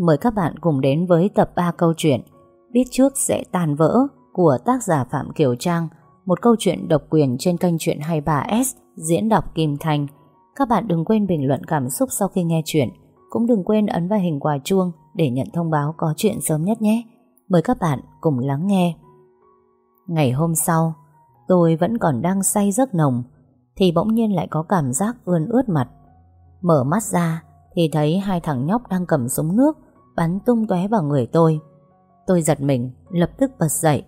Mời các bạn cùng đến với tập 3 câu chuyện Biết trước sẽ tàn vỡ của tác giả Phạm Kiều Trang, một câu chuyện độc quyền trên kênh truyện 23S diễn đọc Kim Thành. Các bạn đừng quên bình luận cảm xúc sau khi nghe chuyện, cũng đừng quên ấn vào hình quả chuông để nhận thông báo có chuyện sớm nhất nhé. Mời các bạn cùng lắng nghe. Ngày hôm sau, tôi vẫn còn đang say giấc nồng, thì bỗng nhiên lại có cảm giác ươn ướt mặt. Mở mắt ra thì thấy hai thằng nhóc đang cầm súng nước bắn tung tóe vào người tôi. Tôi giật mình, lập tức bật dậy.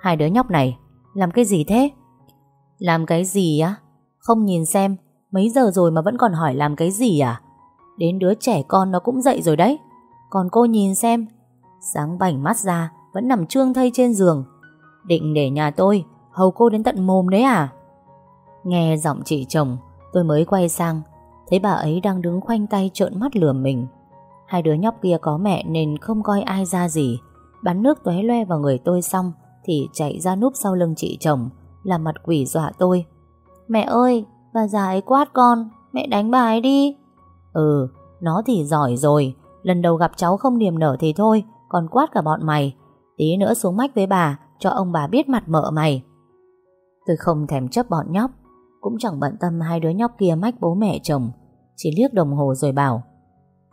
Hai đứa nhóc này, làm cái gì thế? Làm cái gì á? Không nhìn xem, mấy giờ rồi mà vẫn còn hỏi làm cái gì à? Đến đứa trẻ con nó cũng dậy rồi đấy. Còn cô nhìn xem, sáng bảnh mắt ra, vẫn nằm trương thây trên giường. Định để nhà tôi, hầu cô đến tận mồm đấy à? Nghe giọng chị chồng, tôi mới quay sang, thấy bà ấy đang đứng khoanh tay trợn mắt lườm mình. Hai đứa nhóc kia có mẹ nên không coi ai ra gì, bắn nước tóe loe vào người tôi xong thì chạy ra núp sau lưng chị chồng, làm mặt quỷ dọa tôi. Mẹ ơi, bà già ấy quát con, mẹ đánh bà ấy đi. Ừ, nó thì giỏi rồi, lần đầu gặp cháu không niềm nở thì thôi, còn quát cả bọn mày. Tí nữa xuống mách với bà, cho ông bà biết mặt mợ mày. Tôi không thèm chấp bọn nhóc, cũng chẳng bận tâm hai đứa nhóc kia mách bố mẹ chồng, chỉ liếc đồng hồ rồi bảo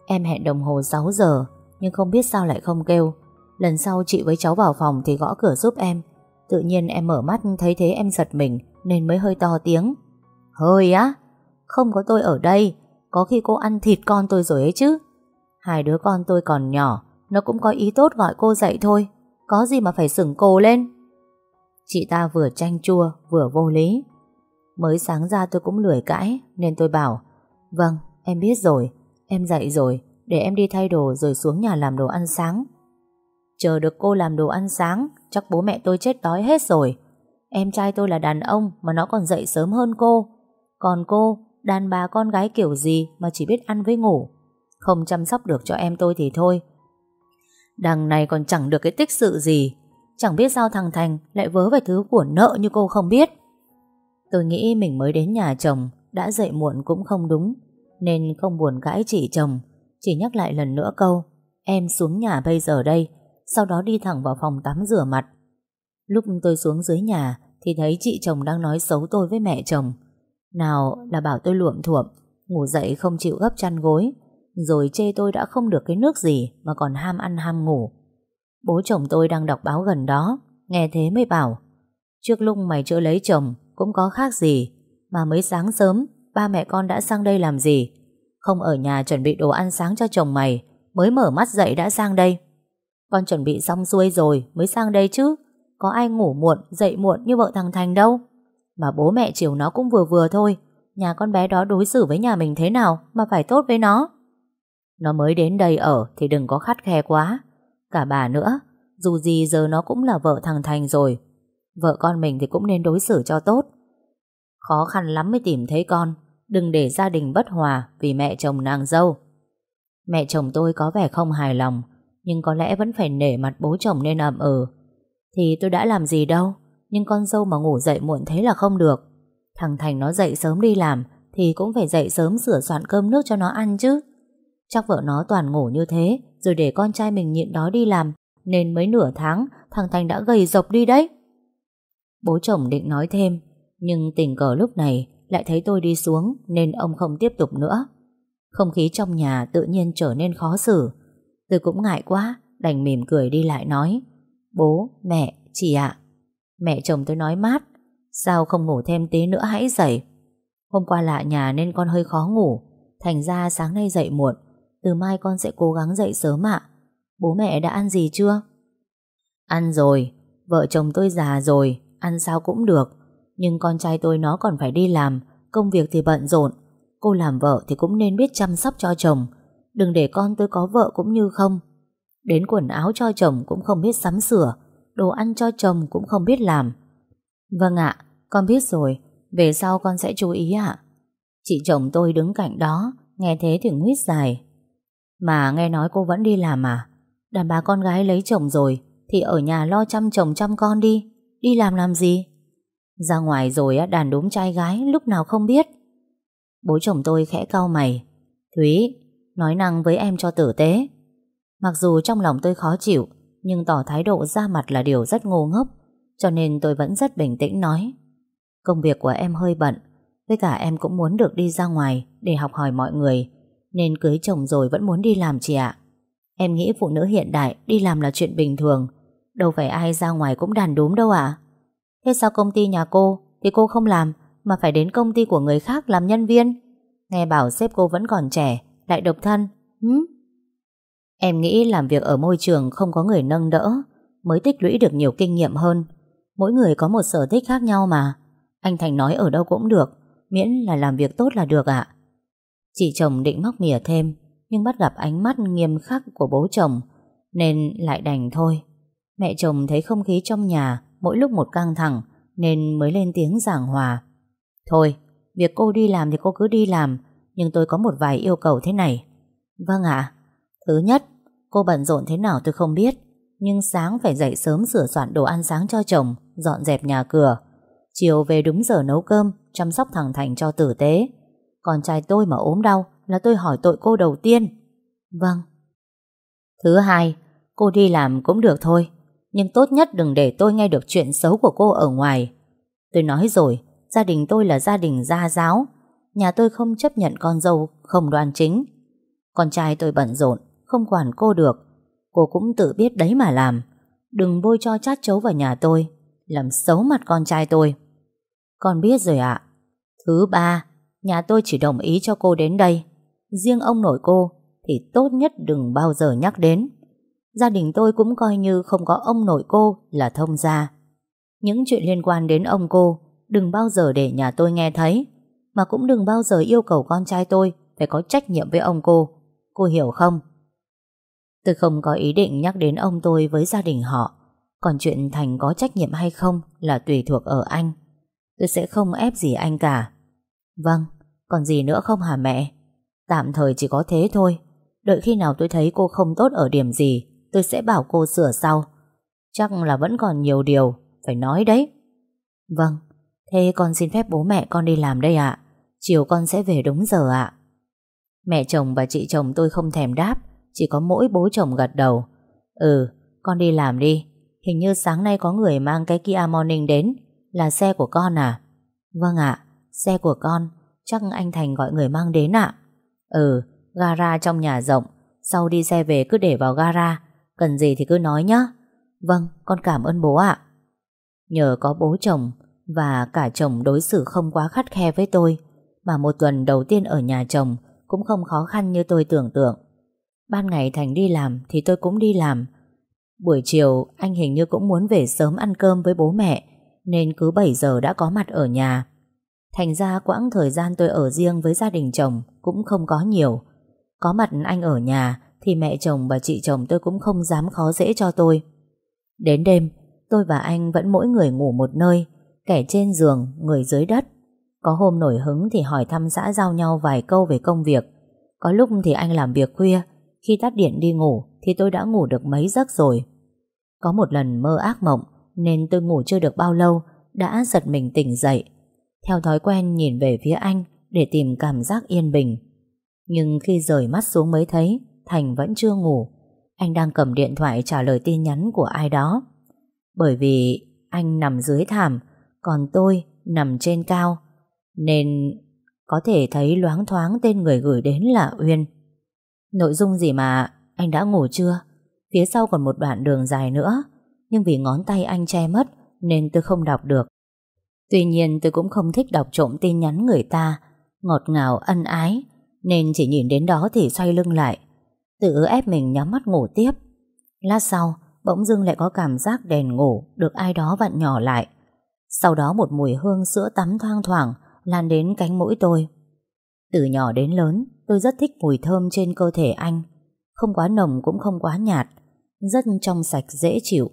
Em hẹn đồng hồ 6 giờ, Nhưng không biết sao lại không kêu. Lần sau chị với cháu vào phòng thì gõ cửa giúp em. Tự nhiên em mở mắt thấy thế em giật mình, Nên mới hơi to tiếng. Hơi á? Không có tôi ở đây, Có khi cô ăn thịt con tôi rồi ấy chứ. Hai đứa con tôi còn nhỏ, Nó cũng có ý tốt gọi cô dậy thôi. Có gì mà phải sửng cô lên? Chị ta vừa chanh chua, Vừa vô lý. Mới sáng ra tôi cũng lười cãi, Nên tôi bảo Vâng em biết rồi Em dậy rồi, để em đi thay đồ rồi xuống nhà làm đồ ăn sáng. Chờ được cô làm đồ ăn sáng, chắc bố mẹ tôi chết đói hết rồi. Em trai tôi là đàn ông mà nó còn dậy sớm hơn cô. Còn cô, đàn bà con gái kiểu gì mà chỉ biết ăn với ngủ. Không chăm sóc được cho em tôi thì thôi. Đằng này còn chẳng được cái tích sự gì. Chẳng biết sao thằng Thành lại vớ về thứ của nợ như cô không biết. Tôi nghĩ mình mới đến nhà chồng, đã dậy muộn cũng không đúng nên không buồn cãi chị chồng, chỉ nhắc lại lần nữa câu em xuống nhà bây giờ đây, sau đó đi thẳng vào phòng tắm rửa mặt. Lúc tôi xuống dưới nhà thì thấy chị chồng đang nói xấu tôi với mẹ chồng. Nào là bảo tôi luộm thuộm, ngủ dậy không chịu gấp chăn gối, rồi chê tôi đã không được cái nước gì mà còn ham ăn ham ngủ. Bố chồng tôi đang đọc báo gần đó, nghe thế mới bảo, trước lúc mày chưa lấy chồng cũng có khác gì, mà mới sáng sớm ba mẹ con đã sang đây làm gì? Không ở nhà chuẩn bị đồ ăn sáng cho chồng mày, mới mở mắt dậy đã sang đây. Con chuẩn bị xong xuôi rồi mới sang đây chứ. Có ai ngủ muộn, dậy muộn như vợ thằng Thành đâu. Mà bố mẹ chiều nó cũng vừa vừa thôi. Nhà con bé đó đối xử với nhà mình thế nào mà phải tốt với nó. Nó mới đến đây ở thì đừng có khắt khe quá. Cả bà nữa, dù gì giờ nó cũng là vợ thằng Thành rồi. Vợ con mình thì cũng nên đối xử cho tốt. Khó khăn lắm mới tìm thấy con Đừng để gia đình bất hòa Vì mẹ chồng nàng dâu. Mẹ chồng tôi có vẻ không hài lòng, Nhưng có lẽ vẫn phải nể mặt bố chồng nên ậm ừ. Thì tôi đã làm gì đâu, Nhưng con dâu mà ngủ dậy muộn thế là không được. Thằng Thành nó dậy sớm đi làm Thì cũng phải dậy sớm sửa soạn cơm nước cho nó ăn chứ. Chắc vợ nó toàn ngủ như thế, Rồi để con trai mình nhịn đó đi làm, Nên mấy nửa tháng Thằng Thành đã gầy dọc đi đấy. Bố chồng định nói thêm, Nhưng tình cờ lúc này lại thấy tôi đi xuống nên ông không tiếp tục nữa. Không khí trong nhà tự nhiên trở nên khó xử. Tôi cũng ngại quá, đành mỉm cười đi lại nói Bố, mẹ, chị ạ. Mẹ chồng tôi nói mát Sao không ngủ thêm tí nữa hãy dậy Hôm qua lạ nhà nên con hơi khó ngủ Thành ra sáng nay dậy muộn Từ mai con sẽ cố gắng dậy sớm ạ Bố mẹ đã ăn gì chưa Ăn rồi Vợ chồng tôi già rồi Ăn sao cũng được nhưng con trai tôi nó còn phải đi làm Công việc thì bận rộn, Cô làm vợ thì cũng nên biết chăm sóc cho chồng. Đừng để con tôi có vợ cũng như không. Đến quần áo cho chồng cũng không biết sắm sửa, Đồ ăn cho chồng cũng không biết làm. Vâng ạ, Con biết rồi, Về sau con sẽ chú ý ạ. Chị chồng tôi đứng cạnh đó, Nghe thế thì nguyết dài. Mà nghe nói cô vẫn đi làm à? Đàn bà con gái lấy chồng rồi, Thì ở nhà lo chăm chồng chăm con đi. Đi làm làm gì? Ra ngoài rồi đàn đốm trai gái lúc nào không biết. Bố chồng tôi khẽ cau mày. Thúy, nói năng với em cho tử tế. Mặc dù trong lòng tôi khó chịu, nhưng tỏ thái độ ra mặt là điều rất ngô ngốc, cho nên tôi vẫn rất bình tĩnh nói. Công việc của em hơi bận, với cả em cũng muốn được đi ra ngoài để học hỏi mọi người, nên cưới chồng rồi vẫn muốn đi làm chị ạ. Em nghĩ phụ nữ hiện đại đi làm là chuyện bình thường, đâu phải ai ra ngoài cũng đàn đúm đâu ạ. Thế sao công ty nhà cô thì cô không làm mà phải đến công ty của người khác làm nhân viên? Nghe bảo sếp cô vẫn còn trẻ, lại độc thân. Hứ? Em nghĩ làm việc ở môi trường không có người nâng đỡ mới tích lũy được nhiều kinh nghiệm hơn. Mỗi người có một sở thích khác nhau mà. Anh Thành nói ở đâu cũng được, miễn là làm việc tốt là được ạ. Chị chồng định móc mỉa thêm, nhưng bắt gặp ánh mắt nghiêm khắc của bố chồng, nên lại đành thôi. Mẹ chồng thấy không khí trong nhà mỗi lúc một căng thẳng, nên mới lên tiếng giảng hòa. Thôi, việc cô đi làm thì cô cứ đi làm, nhưng tôi có một vài yêu cầu thế này. Vâng ạ. Thứ nhất, cô bận rộn thế nào tôi không biết, nhưng sáng phải dậy sớm sửa soạn đồ ăn sáng cho chồng, dọn dẹp nhà cửa. Chiều về đúng giờ nấu cơm, chăm sóc thằng Thành cho tử tế. Còn trai tôi mà ốm đau là tôi hỏi tội cô đầu tiên. Vâng. Thứ hai, cô đi làm cũng được thôi, nhưng tốt nhất đừng để tôi nghe được chuyện xấu của cô ở ngoài. Tôi nói rồi, gia đình tôi là gia đình gia giáo, nhà tôi không chấp nhận con dâu không đoan chính. Con trai tôi bận rộn, không quản cô được. Cô cũng tự biết đấy mà làm. Đừng bôi cho chát chấu vào nhà tôi, làm xấu mặt con trai tôi. Con biết rồi ạ. Thứ ba, nhà tôi chỉ đồng ý cho cô đến đây. Riêng ông nội cô thì tốt nhất đừng bao giờ nhắc đến. Gia đình tôi cũng coi như không có ông nội cô là thông gia. Những chuyện liên quan đến ông cô đừng bao giờ để nhà tôi nghe thấy, mà cũng đừng bao giờ yêu cầu con trai tôi phải có trách nhiệm với ông cô. Cô hiểu không? Tôi không có ý định nhắc đến ông tôi với gia đình họ, còn chuyện Thành có trách nhiệm hay không là tùy thuộc ở anh. Tôi sẽ không ép gì anh cả. Vâng, còn gì nữa không hả mẹ? Tạm thời chỉ có thế thôi. Đợi khi nào tôi thấy cô không tốt ở điểm gì, tôi sẽ bảo cô sửa sau. Chắc là vẫn còn nhiều điều phải nói đấy. Vâng, thế con xin phép bố mẹ con đi làm đây ạ. Chiều con sẽ về đúng giờ ạ. Mẹ chồng và chị chồng tôi không thèm đáp, chỉ có mỗi bố chồng gật đầu. Ừ, con đi làm đi. Hình như sáng nay có người mang cái Kia Morning đến, là xe của con à? Vâng ạ, xe của con, chắc anh Thành gọi người mang đến ạ. Ừ, gara trong nhà rộng, sau đi xe về cứ để vào gara, cần gì thì cứ nói nhé. Vâng, con cảm ơn bố ạ. Nhờ có bố chồng và cả chồng đối xử không quá khắt khe với tôi, mà một tuần đầu tiên ở nhà chồng cũng không khó khăn như tôi tưởng tượng. Ban ngày Thành đi làm thì tôi cũng đi làm. Buổi chiều anh hình như cũng muốn về sớm ăn cơm với bố mẹ nên cứ 7 giờ đã có mặt ở nhà. Thành ra quãng thời gian tôi ở riêng với gia đình chồng cũng không có nhiều. Có mặt anh ở nhà thì mẹ chồng và chị chồng tôi cũng không dám khó dễ cho tôi. Đến đêm, tôi và anh vẫn mỗi người ngủ một nơi, kẻ trên giường, người dưới đất. Có hôm nổi hứng thì hỏi thăm xã giao nhau vài câu về công việc. Có lúc thì anh làm việc khuya, khi tắt điện đi ngủ thì tôi đã ngủ được mấy giấc rồi. Có một lần mơ ác mộng nên tôi ngủ chưa được bao lâu đã giật mình tỉnh dậy. Theo thói quen nhìn về phía anh để tìm cảm giác yên bình. Nhưng khi rời mắt xuống mới thấy Thành vẫn chưa ngủ. Anh đang cầm điện thoại trả lời tin nhắn của ai đó. Bởi vì anh nằm dưới thảm, còn tôi nằm trên cao, nên có thể thấy loáng thoáng tên người gửi đến là Uyên. Nội dung gì mà anh đã ngủ chưa? Phía sau còn một đoạn đường dài nữa, nhưng vì ngón tay anh che mất nên tôi không đọc được. Tuy nhiên tôi cũng không thích đọc trộm tin nhắn người ta, ngọt ngào ân ái, nên chỉ nhìn đến đó thì xoay lưng lại, tự ép mình nhắm mắt ngủ tiếp. Lát sau, bỗng dưng lại có cảm giác đèn ngủ được ai đó vặn nhỏ lại. Sau đó một mùi hương sữa tắm thoang thoảng lan đến cánh mũi tôi. Từ nhỏ đến lớn, tôi rất thích mùi thơm trên cơ thể anh. Không quá nồng cũng không quá nhạt, rất trong sạch dễ chịu.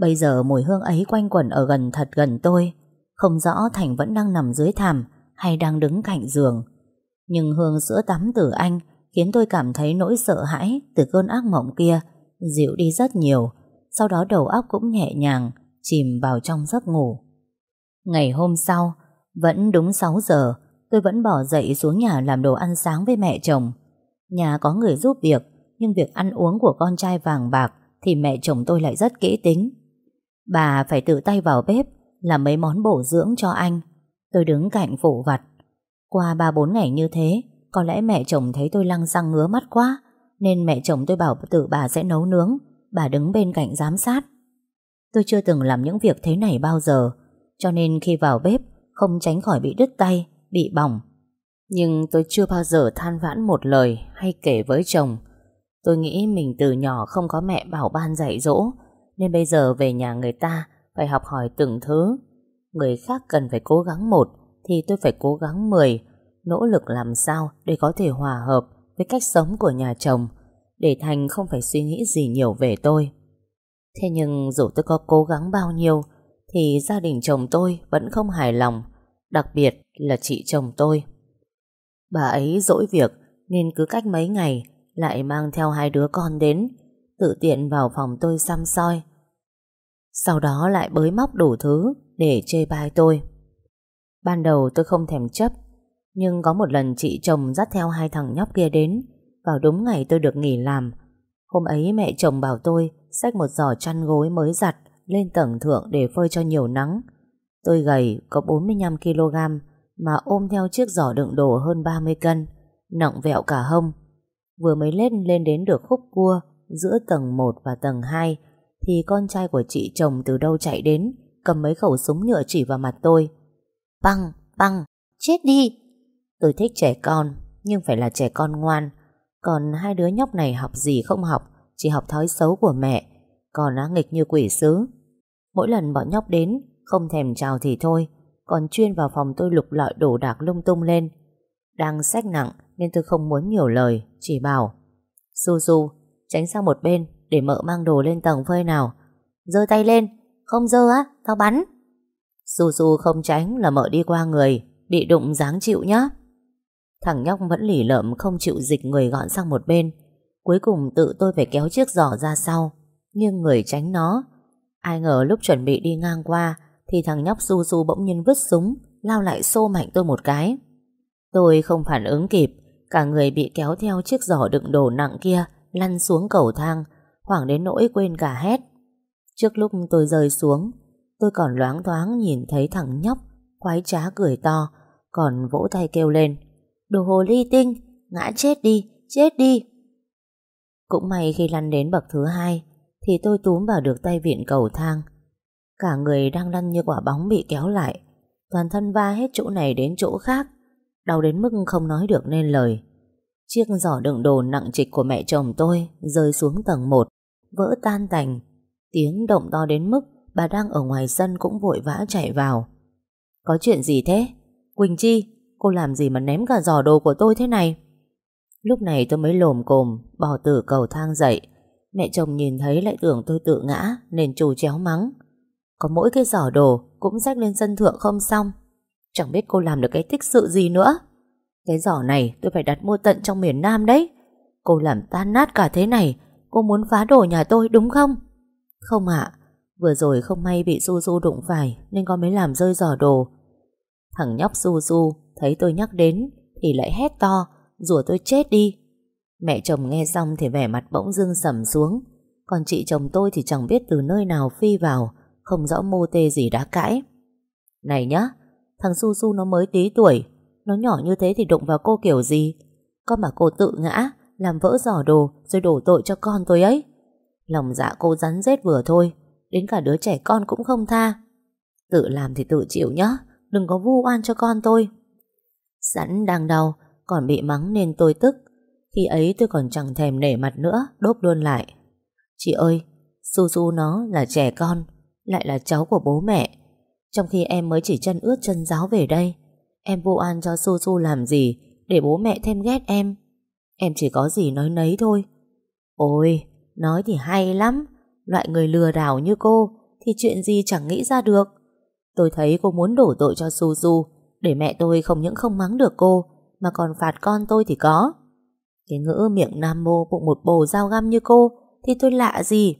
Bây giờ mùi hương ấy quanh quẩn ở gần thật gần tôi, không rõ Thành vẫn đang nằm dưới thảm hay đang đứng cạnh giường. Nhưng hương sữa tắm từ anh khiến tôi cảm thấy nỗi sợ hãi từ cơn ác mộng kia dịu đi rất nhiều, sau đó đầu óc cũng nhẹ nhàng, chìm vào trong giấc ngủ. Ngày hôm sau, vẫn đúng 6 giờ, tôi vẫn bỏ dậy xuống nhà làm đồ ăn sáng với mẹ chồng. Nhà có người giúp việc, Nhưng việc ăn uống của con trai vàng bạc Thì mẹ chồng tôi lại rất kỹ tính Bà phải tự tay vào bếp Làm mấy món bổ dưỡng cho anh Tôi đứng cạnh phụ vặt Qua 3-4 ngày như thế có lẽ mẹ chồng thấy tôi lăng răng ngứa mắt quá, Nên mẹ chồng tôi bảo tự bà sẽ nấu nướng, Bà đứng bên cạnh giám sát. Tôi chưa từng làm những việc thế này bao giờ, Cho nên khi vào bếp, Không tránh khỏi bị đứt tay, Bị bỏng. Nhưng tôi chưa bao giờ than vãn một lời Hay kể với chồng. Tôi nghĩ mình từ nhỏ không có mẹ bảo ban dạy dỗ, Nên bây giờ về nhà người ta Phải học hỏi từng thứ. Người khác cần phải cố gắng một Thì tôi phải cố gắng mười Nỗ lực làm sao để có thể hòa hợp Với cách sống của nhà chồng, Để Thành không phải suy nghĩ gì nhiều về tôi. Thế nhưng dù tôi có cố gắng bao nhiêu, Thì gia đình chồng tôi vẫn không hài lòng, Đặc biệt là chị chồng tôi. Bà ấy dỗi việc Nên cứ cách mấy ngày Lại mang theo hai đứa con đến, Tự tiện vào phòng tôi xăm soi. Sau đó lại bới móc đủ thứ Để chê bai tôi. Ban đầu tôi không thèm chấp nhưng có một lần chị chồng dắt theo hai thằng nhóc kia đến Vào đúng ngày tôi được nghỉ làm Hôm ấy mẹ chồng bảo tôi xách một giỏ chăn gối mới giặt lên tầng thượng để phơi cho nhiều nắng. Tôi gầy có 45kg mà ôm theo chiếc giỏ đựng đồ hơn 30 cân, nặng vẹo cả hông. Vừa mới lên lên đến được khúc cua giữa tầng 1 và tầng 2 thì con trai của chị chồng từ đâu chạy đến cầm mấy khẩu súng nhựa chỉ vào mặt tôi. Băng, băng, chết đi! Tôi thích trẻ con, nhưng phải là trẻ con ngoan. Còn hai đứa nhóc này học gì không học chỉ học thói xấu của mẹ, còn á nghịch như quỷ sứ. Mỗi lần bọn nhóc đến, không thèm chào thì thôi, còn chuyên vào phòng tôi lục lọi đổ đạc lung tung lên. Đang sách nặng nên tôi không muốn nhiều lời, chỉ bảo. Su Su, tránh sang một bên để mợ mang đồ lên tầng phơi nào. Giơ tay lên, không giơ á, tao bắn. Su Su không tránh là mợ đi qua người, bị đụng dáng chịu nhá. Thằng nhóc vẫn lỉ lợm không chịu dịch người gọn sang một bên, Cuối cùng tự tôi phải kéo chiếc giỏ ra sau Nhưng người tránh nó. Ai ngờ lúc chuẩn bị đi ngang qua Thì thằng nhóc su su bỗng nhiên vứt súng Lao lại xô mạnh tôi một cái. Tôi không phản ứng kịp Cả người bị kéo theo chiếc giỏ đựng đồ nặng kia Lăn xuống cầu thang Hoảng đến nỗi quên cả hét Trước lúc tôi rơi xuống Tôi còn loáng thoáng nhìn thấy thằng nhóc Quái trá cười to Còn vỗ tay kêu lên. Đồ hồ ly tinh Ngã chết đi, chết đi. Cũng may khi lăn đến bậc thứ hai Thì tôi túm vào được tay vịn cầu thang. Cả người đang lăn như quả bóng bị kéo lại. Toàn thân va hết chỗ này đến chỗ khác. Đau đến mức không nói được nên lời. Chiếc giỏ đựng đồ nặng trịch của mẹ chồng tôi Rơi xuống tầng 1 Vỡ tan tành. Tiếng động to đến mức Bà đang ở ngoài sân cũng vội vã chạy vào. Có chuyện gì thế? Quỳnh Chi Cô làm gì mà ném cả giỏ đồ của tôi thế này? Lúc này tôi mới lồm cồm Bỏ từ cầu thang dậy. Mẹ chồng nhìn thấy lại tưởng tôi tự ngã, Nên trù chéo mắng. Có mỗi cái giỏ đồ cũng rách lên sân thượng không xong. Chẳng biết cô làm được cái tích sự gì nữa. Cái giỏ này tôi phải đặt mua tận trong miền Nam đấy. Cô làm tan nát cả thế này, Cô muốn phá đổ nhà tôi đúng không? Không ạ. Vừa rồi không may bị Su Su đụng phải Nên con mới làm rơi giỏ đồ. Thằng nhóc Su Su Thấy tôi nhắc đến Thì lại hét to rủa tôi chết đi. Mẹ chồng nghe xong thì vẻ mặt bỗng dưng sầm xuống, còn chị chồng tôi thì chẳng biết từ nơi nào phi vào, không rõ mô tê gì đã cãi. Này nhá, thằng Su Su nó mới tí tuổi, nó nhỏ như thế thì đụng vào cô kiểu gì? Con mà cô tự ngã, làm vỡ giỏ đồ rồi đổ tội cho con tôi ấy. Lòng dạ cô rắn rết vừa thôi, đến cả đứa trẻ con cũng không tha. Tự làm thì tự chịu nhá, đừng có vu oan cho con tôi. Sẵn đang đau, còn bị mắng nên tôi tức. Khi ấy tôi còn chẳng thèm nể mặt nữa Đốp luôn lại. Chị ơi Su Su nó là trẻ con Lại là cháu của bố mẹ. Trong khi em mới chỉ chân ướt chân giáo về đây Em vô an cho Su Su làm gì Để bố mẹ thêm ghét em? Em chỉ có gì nói nấy thôi. Ôi Nói thì hay lắm Loại người lừa đảo như cô Thì chuyện gì chẳng nghĩ ra được. Tôi thấy cô muốn đổ tội cho Su Su để mẹ tôi không những không mắng được cô mà còn phạt con tôi thì có. Cái ngữ miệng nam mô bụng một bồ dao găm như cô thì tôi lạ gì?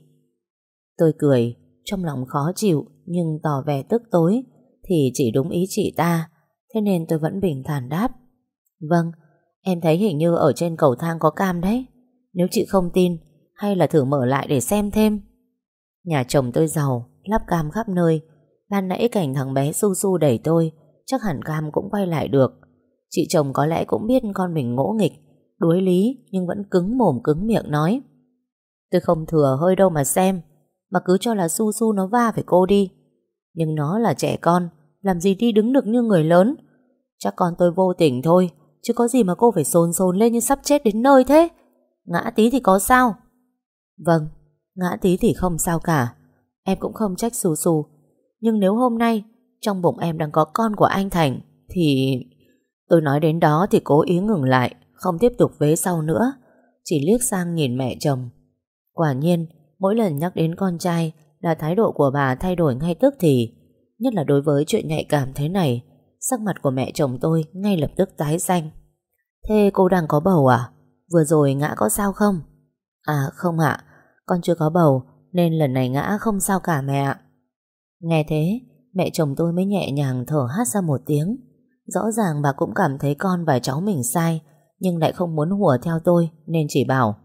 Tôi cười, trong lòng khó chịu nhưng tỏ vẻ tức tối thì chỉ đúng ý chị ta, thế nên tôi vẫn bình thản đáp. Vâng, em thấy hình như ở trên cầu thang có cam đấy. Nếu chị không tin Hay là thử mở lại để xem thêm Nhà chồng tôi giàu Lắp cam khắp nơi Ban nãy cảnh thằng bé su su đẩy tôi Chắc hẳn cam cũng quay lại được. Chị chồng có lẽ cũng biết con mình ngỗ nghịch, Đuối lý nhưng vẫn cứng mồm cứng miệng nói. Tôi không thừa hơi đâu mà xem, Mà cứ cho là su su nó va phải cô đi. Nhưng nó là trẻ con, Làm gì đi đứng được như người lớn. Chắc con tôi vô tình thôi, Chứ có gì mà cô phải sồn sồn lên như sắp chết đến nơi thế? Ngã tí thì có sao? Vâng Ngã tí thì không sao cả. Em cũng không trách Su Su. Nhưng nếu hôm nay trong bụng em đang có con của anh Thành, Thì Tôi nói đến đó thì cố ý ngừng lại, Không tiếp tục vế sau nữa. Chỉ liếc sang nhìn mẹ chồng. Quả nhiên, mỗi lần nhắc đến con trai, Là thái độ của bà thay đổi ngay tức thì, Nhất là đối với chuyện nhạy cảm thế này, Sắc mặt của mẹ chồng tôi Ngay lập tức tái xanh. Thế cô đang có bầu à? Vừa rồi ngã có sao không? À không ạ. Con chưa có bầu, Nên lần này ngã không sao cả mẹ ạ. Nghe thế Mẹ chồng tôi mới nhẹ nhàng thở hát ra một tiếng. Rõ ràng bà cũng cảm thấy con và cháu mình sai Nhưng lại không muốn hùa theo tôi Nên chỉ bảo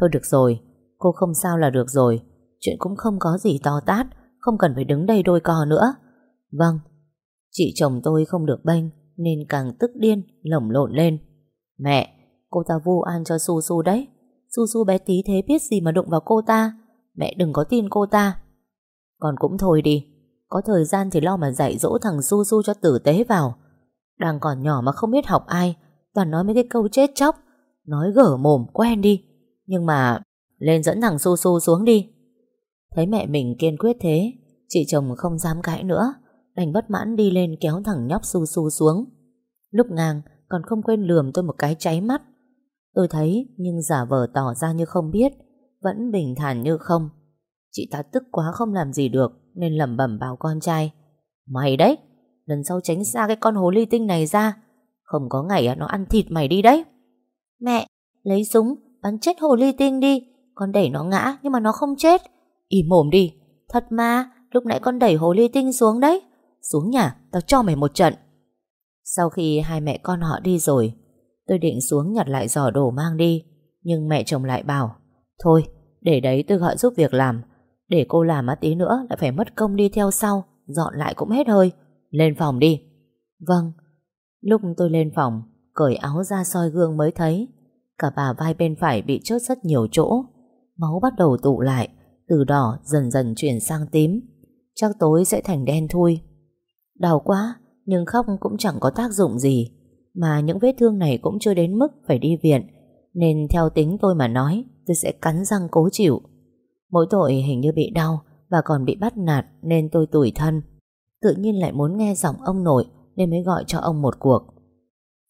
Thôi được rồi, cô không sao là được rồi Chuyện cũng không có gì to tát Không cần phải đứng đây đôi co nữa. Vâng. Chị chồng tôi không được bênh Nên càng tức điên, lồng lộn lên. Mẹ, cô ta vu an cho Su Su đấy. Su Su bé tí thế biết gì mà đụng vào cô ta. Mẹ đừng có tin cô ta. Còn cũng thôi đi. Có thời gian thì lo mà dạy dỗ thằng Su Su cho tử tế vào. Đang còn nhỏ mà không biết học ai, Toàn nói mấy cái câu chết chóc, Nói gở mồm quen đi. Nhưng mà lên dẫn thằng Su Su xuống đi. Thấy mẹ mình kiên quyết thế, Chị chồng không dám cãi nữa, Đành bất mãn đi lên kéo thằng nhóc Su Su xuống. Lúc ngang, còn không quên lườm tôi một cái cháy mắt. Tôi thấy nhưng giả vờ tỏ ra như không biết, Vẫn bình thản như không. Chị ta tức quá không làm gì được. Nên lẩm bẩm bảo con trai. Mày đấy Lần sau tránh xa cái con hồ ly tinh này ra Không có ngày nó ăn thịt mày đi đấy. Mẹ Lấy súng bắn chết hồ ly tinh đi Con đẩy nó ngã nhưng mà nó không chết. Im mồm đi. Thật mà lúc nãy con đẩy hồ ly tinh xuống đấy. Xuống nhà tao cho mày một trận. Sau khi hai mẹ con họ đi rồi Tôi định xuống nhặt lại giỏ đồ mang đi Nhưng mẹ chồng lại bảo Thôi để đấy tôi gọi giúp việc làm để cô làm á tí nữa Lại phải mất công đi theo sau, Dọn lại cũng hết hơi. Lên phòng đi. Vâng. Lúc tôi lên phòng, Cởi áo ra soi gương mới thấy, Cả bà vai bên phải bị chốt rất nhiều chỗ. Máu bắt đầu tụ lại, Từ đỏ dần dần chuyển sang tím. Chắc tối sẽ thành đen thui. Đau quá, Nhưng khóc cũng chẳng có tác dụng gì, Mà những vết thương này cũng chưa đến mức Phải đi viện, Nên theo tính tôi mà nói, Tôi sẽ cắn răng cố chịu. Mỗi tội hình như bị đau Và còn bị bắt nạt Nên tôi tủi thân tự nhiên lại muốn nghe giọng ông nội nên mới gọi cho ông một cuộc.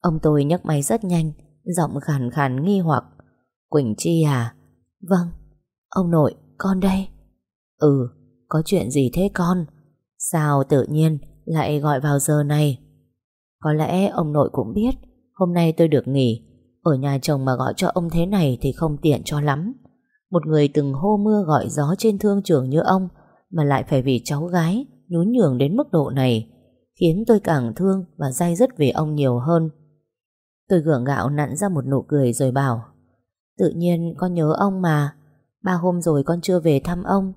Ông tôi nhấc máy rất nhanh, giọng khàn khàn nghi hoặc. Quỳnh Chi à? Vâng, ông nội, con đây. Ừ, có chuyện gì thế con? Sao tự nhiên lại gọi vào giờ này? Có lẽ ông nội cũng biết hôm nay tôi được nghỉ. Ở nhà chồng mà gọi cho ông thế này thì không tiện cho lắm. Một người từng hô mưa gọi gió trên thương trường như ông, mà lại phải vì cháu gái nhún nhường đến mức độ này, khiến tôi càng thương và day dứt về ông nhiều hơn. Tôi gượng gạo nặn ra một nụ cười rồi bảo, Tự nhiên con nhớ ông mà. Ba hôm rồi con chưa về thăm ông.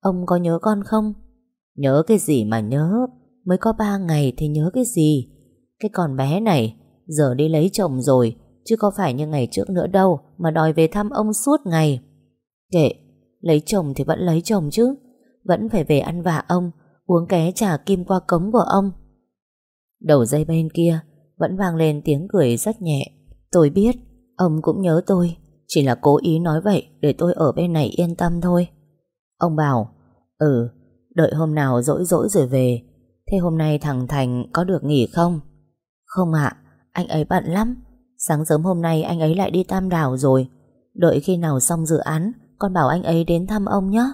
Ông có nhớ con không? Nhớ cái gì mà nhớ? Mới có ba ngày thì nhớ cái gì? Cái con bé này, Giờ đi lấy chồng rồi, Chứ có phải như ngày trước nữa đâu Mà đòi về thăm ông suốt ngày. Kệ Lấy chồng thì vẫn lấy chồng chứ Vẫn phải về ăn vạ ông uống ké trà kim qua cống của ông. Đầu dây bên kia vẫn vang lên tiếng cười rất nhẹ. Tôi biết, ông cũng nhớ tôi, chỉ là cố ý nói vậy để tôi ở bên này yên tâm thôi. Ông bảo, ừ, đợi hôm nào rỗi rỗi rồi về. Thế hôm nay thằng Thành có được nghỉ không? Không ạ, anh ấy bận lắm. Sáng sớm hôm nay anh ấy lại đi Tam Đảo rồi. Đợi khi nào xong dự án, con bảo anh ấy đến thăm ông nhé.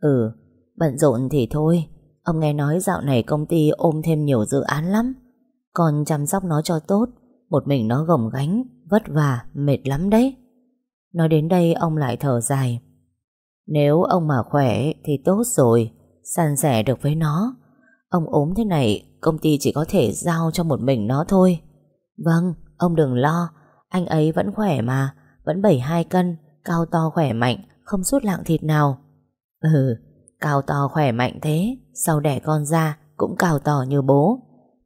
Ừ, bận rộn thì thôi, Ông nghe nói dạo này công ty ôm thêm nhiều dự án lắm. Còn chăm sóc nó cho tốt Một mình nó gồng gánh Vất vả, mệt lắm đấy. Nói đến đây ông lại thở dài. Nếu ông mà khỏe Thì tốt rồi San sẻ được với nó. Ông ốm thế này Công ty chỉ có thể giao cho một mình nó thôi. Vâng, ông đừng lo Anh ấy vẫn khỏe mà Vẫn 72 cân. Cao to khỏe mạnh, Không sút lạng thịt nào. Ừ Cao to khỏe mạnh thế, Sau đẻ con ra Cũng cao to như bố.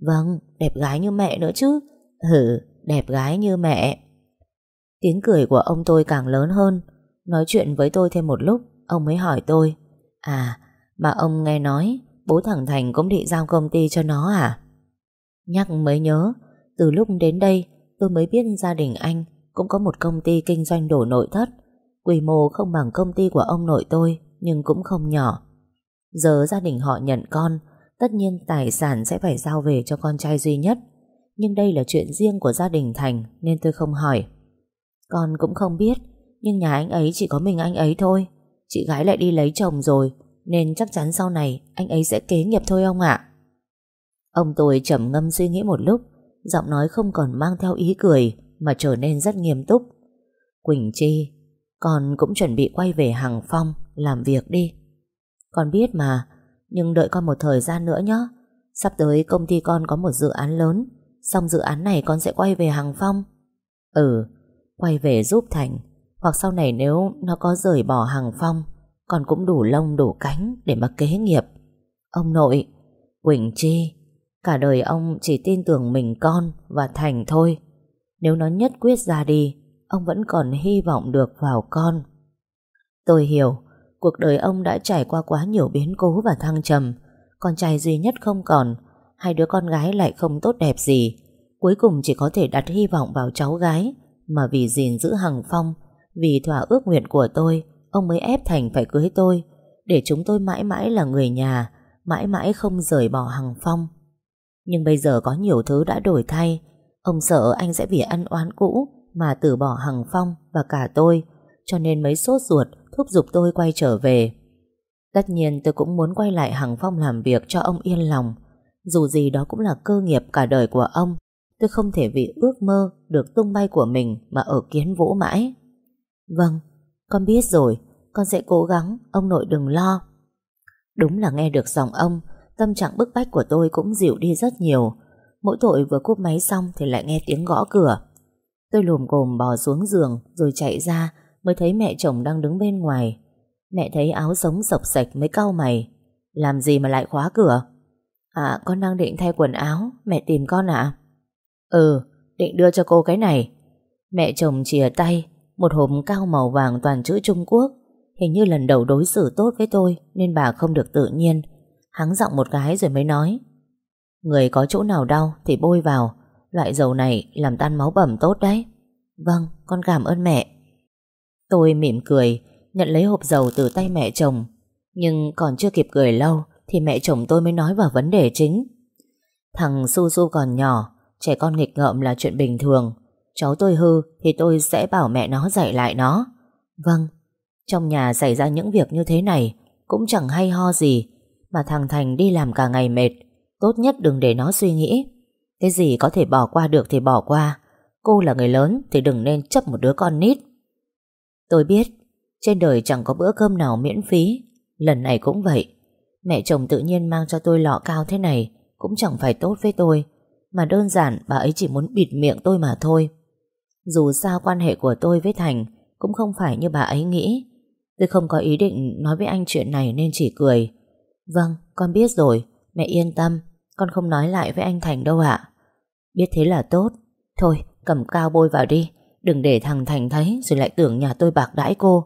Vâng Đẹp gái như mẹ nữa chứ. Ừ Đẹp gái như mẹ. Tiếng cười của ông tôi càng lớn hơn. Nói chuyện với tôi thêm một lúc, Ông mới hỏi tôi. À mà ông nghe nói, Bố thằng Thành cũng định giao công ty cho nó à? Nhắc mới nhớ, Từ lúc đến đây, tôi mới biết gia đình anh Cũng có một công ty kinh doanh đồ nội thất. Quy mô không bằng công ty của ông nội tôi, Nhưng cũng không nhỏ. Giờ gia đình họ nhận con, Tất nhiên tài sản sẽ phải giao về cho con trai duy nhất. Nhưng đây là chuyện riêng của gia đình Thành, Nên tôi không hỏi. Con cũng không biết, Nhưng nhà anh ấy chỉ có mình anh ấy thôi. Chị gái lại đi lấy chồng rồi, Nên chắc chắn sau này Anh ấy sẽ kế nghiệp thôi ông ạ. Ông tôi trầm ngâm suy nghĩ một lúc, Giọng nói không còn mang theo ý cười, Mà trở nên rất nghiêm túc. Quỳnh Chi con cũng chuẩn bị quay về Hằng Phong Làm việc đi. Con biết mà, Nhưng đợi con một thời gian nữa nhé Sắp tới công ty con có một dự án lớn Xong dự án này con sẽ quay về Hằng Phong. Ừ Quay về giúp Thành, Hoặc sau này nếu nó có rời bỏ Hằng Phong, Con cũng đủ lông đủ cánh Để mà kế nghiệp. Ông nội, Quỳnh Chi, Cả đời ông chỉ tin tưởng mình con Và Thành thôi. Nếu nó nhất quyết ra đi Ông vẫn còn hy vọng được vào con. Tôi hiểu, Cuộc đời ông đã trải qua quá nhiều biến cố và thăng trầm. Con trai duy nhất không còn, Hai đứa con gái lại không tốt đẹp gì. Cuối cùng chỉ có thể đặt hy vọng vào cháu gái, Mà vì gìn giữ Hằng Phong, Vì thỏa ước nguyện của tôi, Ông mới ép Thành phải cưới tôi, Để chúng tôi mãi mãi là người nhà, Mãi mãi không rời bỏ Hằng Phong. Nhưng bây giờ có nhiều thứ đã đổi thay. Ông sợ anh sẽ vì ân oán cũ mà từ bỏ Hằng Phong và cả tôi Cho nên mới sốt ruột Thúc giục tôi quay trở về. Tất nhiên tôi cũng muốn quay lại Hằng Phong làm việc cho ông yên lòng. Dù gì đó cũng là cơ nghiệp cả đời của ông Tôi không thể vì ước mơ Được tung bay của mình Mà ở kiến vũ mãi. Vâng, con biết rồi Con sẽ cố gắng, ông nội đừng lo. Đúng là nghe được giọng ông Tâm trạng bức bách của tôi cũng dịu đi rất nhiều. Mỗi tội vừa cúp máy xong Thì lại nghe tiếng gõ cửa. Tôi lùm cồm bò xuống giường, Rồi chạy ra, Mới thấy mẹ chồng đang đứng bên ngoài. Mẹ thấy áo sống sọc sạch mới cau mày. Làm gì mà lại khóa cửa? À con đang định thay quần áo, Mẹ tìm con ạ. Ừ định đưa cho cô cái này. Mẹ chồng chìa tay, Một hộp cao màu vàng toàn chữ Trung Quốc. Hình như lần đầu đối xử tốt với tôi, Nên bà không được tự nhiên. Hắng giọng một cái rồi mới nói. Người có chỗ nào đau thì bôi vào Loại dầu này làm tan máu bẩm tốt đấy. Vâng con cảm ơn mẹ. Tôi mỉm cười, Nhận lấy hộp dầu từ tay mẹ chồng. Nhưng còn chưa kịp cười lâu, Thì mẹ chồng tôi mới nói vào vấn đề chính. Thằng Su Su còn nhỏ, Trẻ con nghịch ngợm là chuyện bình thường. Cháu tôi hư thì tôi sẽ bảo mẹ nó dạy lại nó. Vâng Trong nhà xảy ra những việc như thế này, Cũng chẳng hay ho gì. Mà thằng Thành đi làm cả ngày mệt, Tốt nhất đừng để nó suy nghĩ. Cái gì có thể bỏ qua được thì bỏ qua. Cô là người lớn thì đừng nên chấp một đứa con nít. Tôi biết, Trên đời chẳng có bữa cơm nào miễn phí. Lần này cũng vậy. Mẹ chồng tự nhiên mang cho tôi lọ cao thế này Cũng chẳng phải tốt với tôi, Mà đơn giản bà ấy chỉ muốn bịt miệng tôi mà thôi. Dù sao quan hệ của tôi với Thành Cũng không phải như bà ấy nghĩ. Tôi không có ý định nói với anh chuyện này Nên chỉ cười. Vâng con biết rồi, Mẹ yên tâm. Con không nói lại với anh Thành đâu ạ. Biết thế là tốt. Thôi, cầm cao bôi vào đi. Đừng để thằng Thành thấy Rồi lại tưởng nhà tôi bạc đãi cô.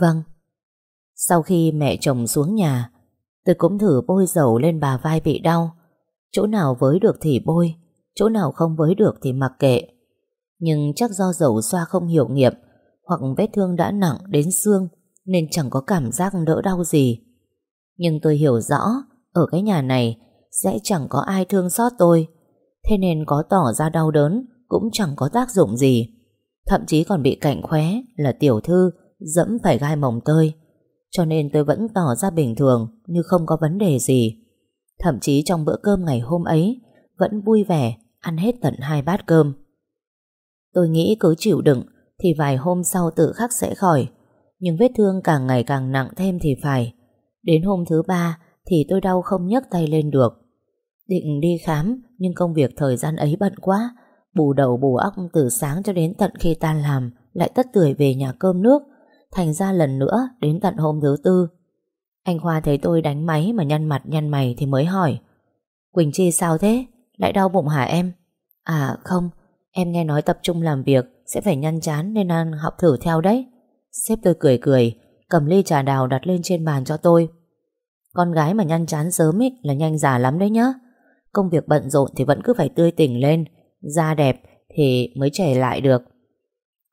Vâng. Sau khi mẹ chồng xuống nhà, Tôi cũng thử bôi dầu lên bà vai bị đau. Chỗ nào với được thì bôi, Chỗ nào không với được thì mặc kệ. Nhưng chắc do dầu xoa không hiệu nghiệm, Hoặc vết thương đã nặng đến xương, Nên chẳng có cảm giác đỡ đau gì. Nhưng tôi hiểu rõ, Ở cái nhà này sẽ chẳng có ai thương xót tôi Thế nên có tỏ ra đau đớn, Cũng chẳng có tác dụng gì Thậm chí còn bị cạnh khóe là tiểu thư dẫm phải gai mỏng tơi. Cho nên tôi vẫn tỏ ra bình thường, như không có vấn đề gì. Thậm chí trong bữa cơm ngày hôm ấy, vẫn vui vẻ, ăn hết tận hai bát cơm. Tôi nghĩ cứ chịu đựng, thì vài hôm sau tự khắc sẽ khỏi. Nhưng vết thương càng ngày càng nặng thêm thì phải. Đến hôm thứ ba, thì tôi đau không nhấc tay lên được. Định đi khám nhưng công việc thời gian ấy bận quá Bù đầu bù óc từ sáng cho đến tận khi tan làm lại tất tưởi về nhà cơm nước, thành ra lần nữa đến tận hôm thứ tư. Anh Khoa thấy tôi đánh máy mà nhăn mặt nhăn mày thì mới hỏi. Quỳnh Chi sao thế? Lại đau bụng hả em? À không, em nghe nói tập trung làm việc sẽ phải nhăn chán nên ăn học thử theo đấy. Sếp tôi cười cười, cầm ly trà đào đặt lên trên bàn cho tôi. Con gái mà nhăn chán sớm ấy là nhanh già lắm đấy nhá. Công việc bận rộn thì vẫn cứ phải tươi tỉnh lên, da đẹp thì mới trẻ lại được.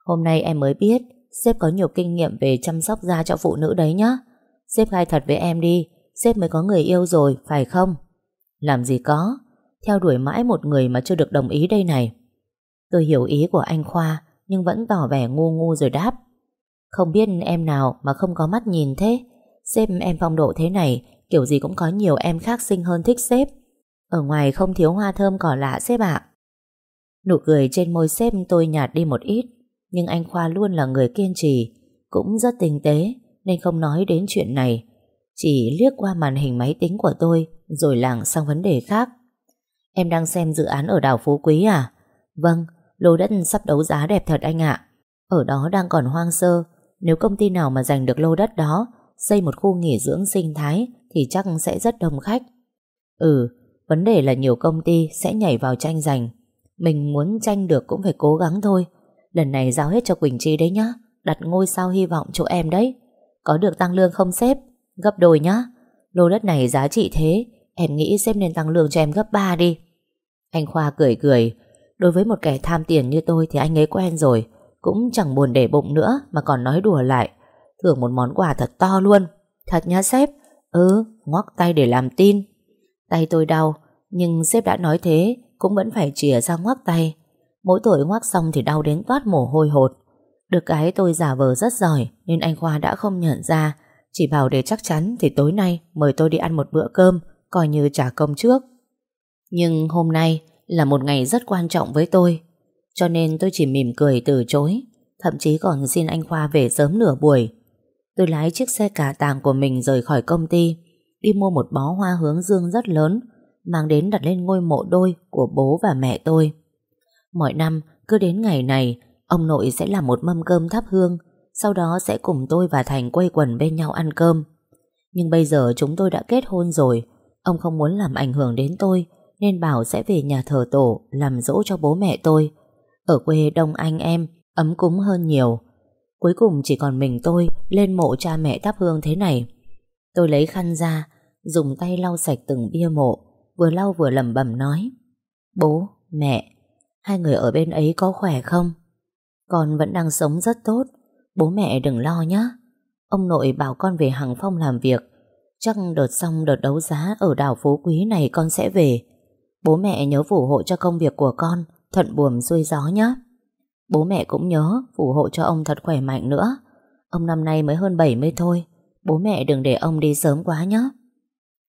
Hôm nay em mới biết sếp có nhiều kinh nghiệm về chăm sóc da cho phụ nữ đấy nhá. Sếp khai thật với em đi, sếp mới có người yêu rồi, phải không? Làm gì có, theo đuổi mãi một người mà chưa được đồng ý đây này. Tôi hiểu ý của anh Khoa, nhưng vẫn tỏ vẻ ngu ngu rồi đáp. Không biết em nào mà không có mắt nhìn thế. Sếp em phong độ thế này, kiểu gì cũng có nhiều em khác xinh hơn thích sếp. Ở ngoài không thiếu hoa thơm cỏ lạ sếp ạ. Nụ cười trên môi sếp tôi nhạt đi một ít, nhưng anh Khoa luôn là người kiên trì, cũng rất tinh tế, nên không nói đến chuyện này. Chỉ liếc qua màn hình máy tính của tôi, rồi lảng sang vấn đề khác. Em đang xem dự án ở đảo Phú Quý à? Vâng, lô đất sắp đấu giá đẹp thật anh ạ. Ở đó đang còn hoang sơ, nếu công ty nào mà giành được lô đất đó, xây một khu nghỉ dưỡng sinh thái thì chắc sẽ rất đông khách. Ừ, vấn đề là nhiều công ty sẽ nhảy vào tranh giành. Mình muốn tranh được cũng phải cố gắng thôi. Lần này giao hết cho Quỳnh Chi đấy nhá. Đặt ngôi sao hy vọng chỗ em đấy. Có được tăng lương không sếp? Gấp đôi nhá. Lô đất này giá trị thế, em nghĩ sếp nên tăng lương cho em gấp 3 đi. Anh Khoa cười cười. Đối với một kẻ tham tiền như tôi thì anh ấy quen rồi. Cũng chẳng buồn để bụng nữa mà còn nói đùa lại. Thưởng một món quà thật to luôn. Thật nhá sếp? Ừ, ngoắc tay để làm tin. Tay tôi đau, nhưng sếp đã nói thế, cũng vẫn phải chìa ra ngoắc tay. Mỗi tội ngoắc xong thì đau đến toát mồ hôi hột. Được cái tôi giả vờ rất giỏi, nên anh Khoa đã không nhận ra. Chỉ bảo để chắc chắn thì tối nay mời tôi đi ăn một bữa cơm, coi như trả công trước. Nhưng hôm nay là một ngày rất quan trọng với tôi, cho nên tôi chỉ mỉm cười từ chối thậm chí còn xin anh Khoa về sớm nửa buổi. Tôi lái chiếc xe cả tàng của mình rời khỏi công ty, đi mua một bó hoa hướng dương rất lớn mang đến đặt lên ngôi mộ đôi của bố và mẹ tôi. Mọi năm, cứ đến ngày này, ông nội sẽ làm một mâm cơm thắp hương, sau đó sẽ cùng tôi và Thành quây quần bên nhau ăn cơm. Nhưng bây giờ chúng tôi đã kết hôn rồi, ông không muốn làm ảnh hưởng đến tôi, nên bảo sẽ về nhà thờ tổ làm dỗ cho bố mẹ tôi. Ở quê đông anh em, ấm cúng hơn nhiều. Cuối cùng chỉ còn mình tôi lên mộ cha mẹ thắp hương thế này. Tôi lấy khăn ra, dùng tay lau sạch từng bia mộ, vừa lau vừa lẩm bẩm nói. Bố, mẹ, hai người ở bên ấy có khỏe không? Con vẫn đang sống rất tốt, bố mẹ đừng lo nhé. Ông nội bảo con về Hằng Phong làm việc, chắc đợt xong đợt đấu giá ở đảo Phú Quý này con sẽ về. Bố mẹ nhớ phù hộ cho công việc của con, thuận buồm xuôi gió nhé. Bố mẹ cũng nhớ phù hộ cho ông thật khỏe mạnh nữa. Ông năm nay mới hơn 70 thôi, bố mẹ đừng để ông đi sớm quá nhé.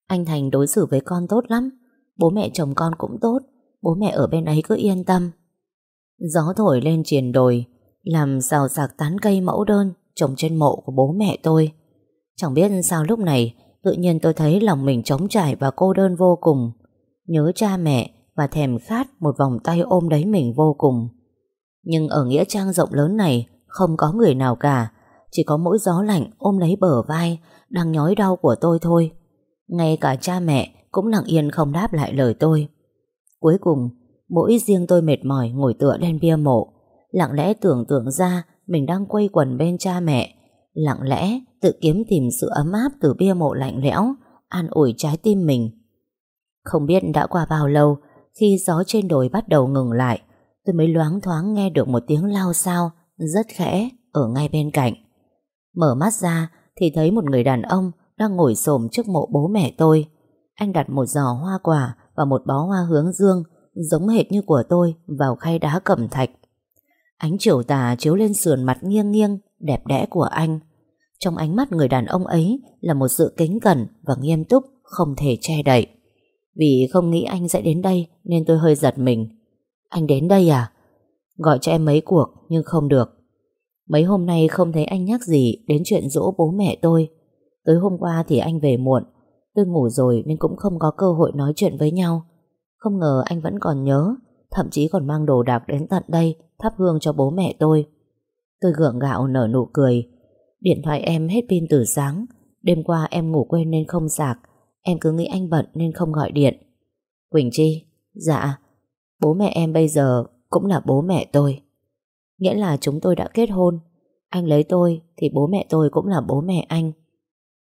Anh Thành đối xử với con tốt lắm. Bố mẹ chồng con cũng tốt. Bố mẹ ở bên ấy cứ yên tâm. Gió thổi lên triền đồi, Làm xào sạc tán cây mẫu đơn Trồng trên mộ của bố mẹ tôi. Chẳng biết sao lúc này, Tự nhiên tôi thấy lòng mình trống trải Và cô đơn vô cùng. Nhớ cha mẹ và thèm khát Một vòng tay ôm đấy mình vô cùng. Nhưng ở Nghĩa Trang rộng lớn này, Không có người nào cả. Chỉ có mỗi gió lạnh ôm lấy bờ vai, Đang nhói đau của tôi thôi ngay cả cha mẹ cũng lặng yên không đáp lại lời tôi. Cuối cùng, mỗi riêng tôi mệt mỏi ngồi tựa lên bia mộ, lặng lẽ tưởng tượng ra mình đang quây quần bên cha mẹ, lặng lẽ tự kiếm tìm sự ấm áp từ bia mộ lạnh lẽo, an ủi trái tim mình. Không biết đã qua bao lâu, khi gió trên đồi bắt đầu ngừng lại, tôi mới loáng thoáng nghe được một tiếng lao sao rất khẽ ở ngay bên cạnh. Mở mắt ra thì thấy một người đàn ông đang ngồi xổm trước mộ bố mẹ tôi. Anh đặt một giò hoa quả và một bó hoa hướng dương giống hệt như của tôi vào khay đá cẩm thạch. Ánh chiều tà chiếu lên sườn mặt nghiêng nghiêng, đẹp đẽ của anh. Trong ánh mắt người đàn ông ấy là một sự kính cẩn và nghiêm túc không thể che đậy. Vì không nghĩ anh sẽ đến đây nên tôi hơi giật mình. Anh đến đây à? Gọi cho em mấy cuộc nhưng không được. Mấy hôm nay không thấy anh nhắc gì đến chuyện dỗ bố mẹ tôi. Tới hôm qua thì anh về muộn. Tôi ngủ rồi nên cũng không có cơ hội nói chuyện với nhau. Không ngờ anh vẫn còn nhớ, Thậm chí còn mang đồ đạc đến tận đây, Thắp hương cho bố mẹ tôi. Tôi gượng gạo nở nụ cười. Điện thoại em hết pin từ sáng. Đêm qua em ngủ quên nên không sạc. Em cứ nghĩ anh bận nên không gọi điện. Quỳnh Chi Dạ Bố mẹ em bây giờ cũng là bố mẹ tôi. Nghĩa là chúng tôi đã kết hôn. Anh lấy tôi Thì bố mẹ tôi cũng là bố mẹ anh.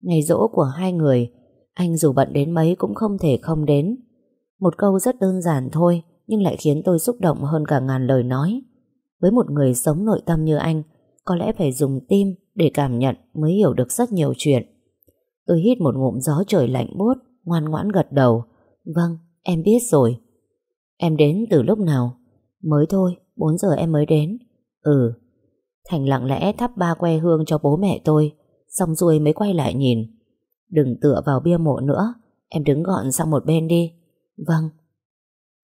Ngày rỗ của hai người, Anh dù bận đến mấy cũng không thể không đến. Một câu rất đơn giản thôi, Nhưng lại khiến tôi xúc động hơn cả ngàn lời nói. Với một người sống nội tâm như anh, Có lẽ phải dùng tim Để cảm nhận mới hiểu được rất nhiều chuyện. Tôi hít một ngụm gió trời lạnh buốt, Ngoan ngoãn gật đầu. Vâng em biết rồi. Em đến từ lúc nào? Mới thôi 4 giờ em mới đến. Ừ. Thành lặng lẽ thắp ba que hương cho bố mẹ tôi. Xong rồi mới quay lại nhìn. Đừng tựa vào bia mộ nữa Em đứng gọn sang một bên đi. Vâng.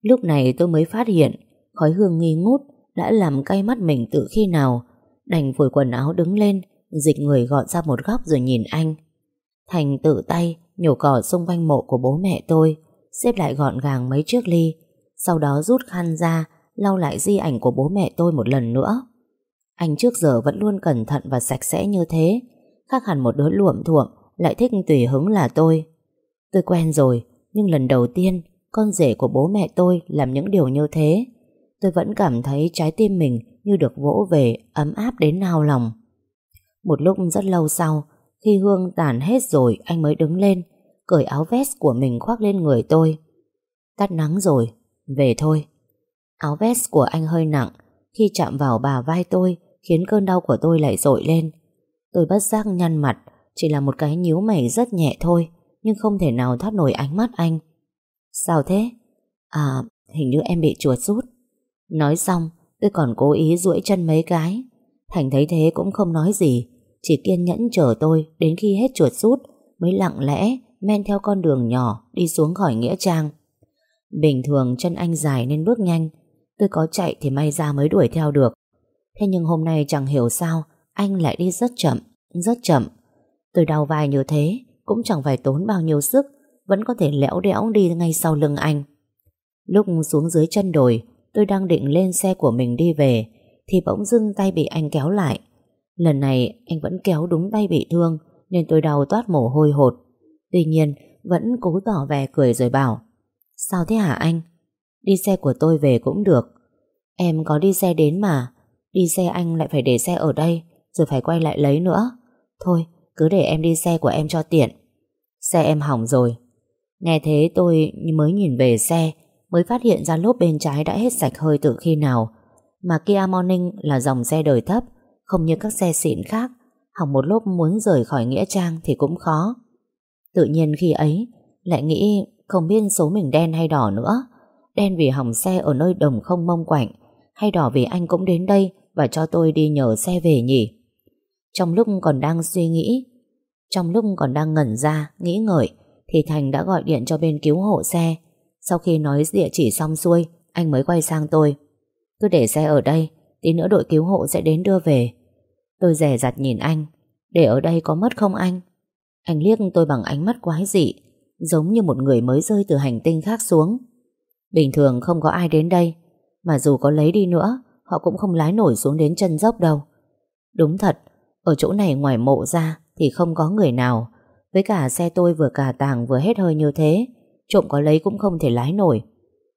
Lúc này tôi mới phát hiện Khói hương nghi ngút Đã làm cay mắt mình từ khi nào. Đành vội quần áo đứng lên Dịch người gọn ra một góc rồi nhìn anh. Thành tự tay nhổ cỏ xung quanh mộ của bố mẹ tôi Xếp lại gọn gàng mấy chiếc ly Sau đó rút khăn ra lau lại di ảnh của bố mẹ tôi một lần nữa. Anh trước giờ vẫn luôn cẩn thận và sạch sẽ như thế, khác hẳn một đứa luộm thuộm, lại thích tùy hứng là tôi. Tôi quen rồi, nhưng lần đầu tiên con rể của bố mẹ tôi làm những điều như thế, tôi vẫn cảm thấy trái tim mình như được vỗ về ấm áp đến nao lòng. Một lúc rất lâu sau, khi hương tàn hết rồi anh mới đứng lên, cởi áo vest của mình khoác lên người tôi. Tắt nắng rồi, về thôi. Áo vest của anh hơi nặng Khi chạm vào bà vai tôi Khiến cơn đau của tôi lại dội lên Tôi bất giác nhăn mặt, Chỉ là một cái nhíu mày rất nhẹ thôi, Nhưng không thể nào thoát nổi ánh mắt anh. Sao thế? À hình như em bị chuột rút. Nói xong, tôi còn cố ý duỗi chân mấy cái. Thành thấy thế cũng không nói gì, Chỉ kiên nhẫn chờ tôi Đến khi hết chuột rút, Mới lặng lẽ men theo con đường nhỏ Đi xuống khỏi Nghĩa Trang. Bình thường chân anh dài nên bước nhanh, Tôi có chạy thì may ra mới đuổi theo được. Thế nhưng hôm nay chẳng hiểu sao anh lại đi rất chậm Rất chậm. Tôi đau vai như thế, Cũng chẳng phải tốn bao nhiêu sức, Vẫn có thể lẽo đẽo đi ngay sau lưng anh. Lúc xuống dưới chân đồi, Tôi đang định lên xe của mình đi về, Thì bỗng dưng tay bị anh kéo lại. Lần này, anh vẫn kéo đúng tay bị thương, Nên tôi đau toát mồ hôi hột. Tuy nhiên, vẫn cố tỏ vẻ cười rồi bảo, Sao thế hả anh? Đi xe của tôi về cũng được. Em có đi xe đến mà, Đi xe anh lại phải để xe ở đây. Rồi phải quay lại lấy nữa. Thôi, cứ để em đi xe của em cho tiện. Xe em hỏng rồi. Nghe thế tôi mới nhìn về xe, Mới phát hiện ra lốp bên trái đã hết sạch hơi từ khi nào. Mà Kia Morning là dòng xe đời thấp, Không như các xe xịn khác. Hỏng một lốp muốn rời khỏi Nghĩa Trang Thì cũng khó. Tự nhiên khi ấy, Lại nghĩ không biết số mình đen hay đỏ nữa. Đen vì hỏng xe ở nơi đồng không mông quạnh, Hay đỏ vì anh cũng đến đây Và cho tôi đi nhờ xe về nhỉ? Trong lúc còn đang suy nghĩ, Trong lúc còn đang ngẩn ra, Nghĩ ngợi, Thì Thành đã gọi điện cho bên cứu hộ xe. Sau khi nói địa chỉ xong xuôi, Anh mới quay sang tôi. Cứ để xe ở đây, Tí nữa đội cứu hộ sẽ đến đưa về. Tôi rẻ rặt nhìn anh. Để ở đây có mất không anh? Anh liếc tôi bằng ánh mắt quái dị, Giống như một người mới rơi từ hành tinh khác xuống. Bình thường không có ai đến đây, Mà dù có lấy đi nữa, Họ cũng không lái nổi xuống đến chân dốc đâu. Đúng thật ở chỗ này ngoài mộ ra Thì không có người nào. Với cả xe tôi vừa cà tàng vừa hết hơi như thế Trộm có lấy cũng không thể lái nổi.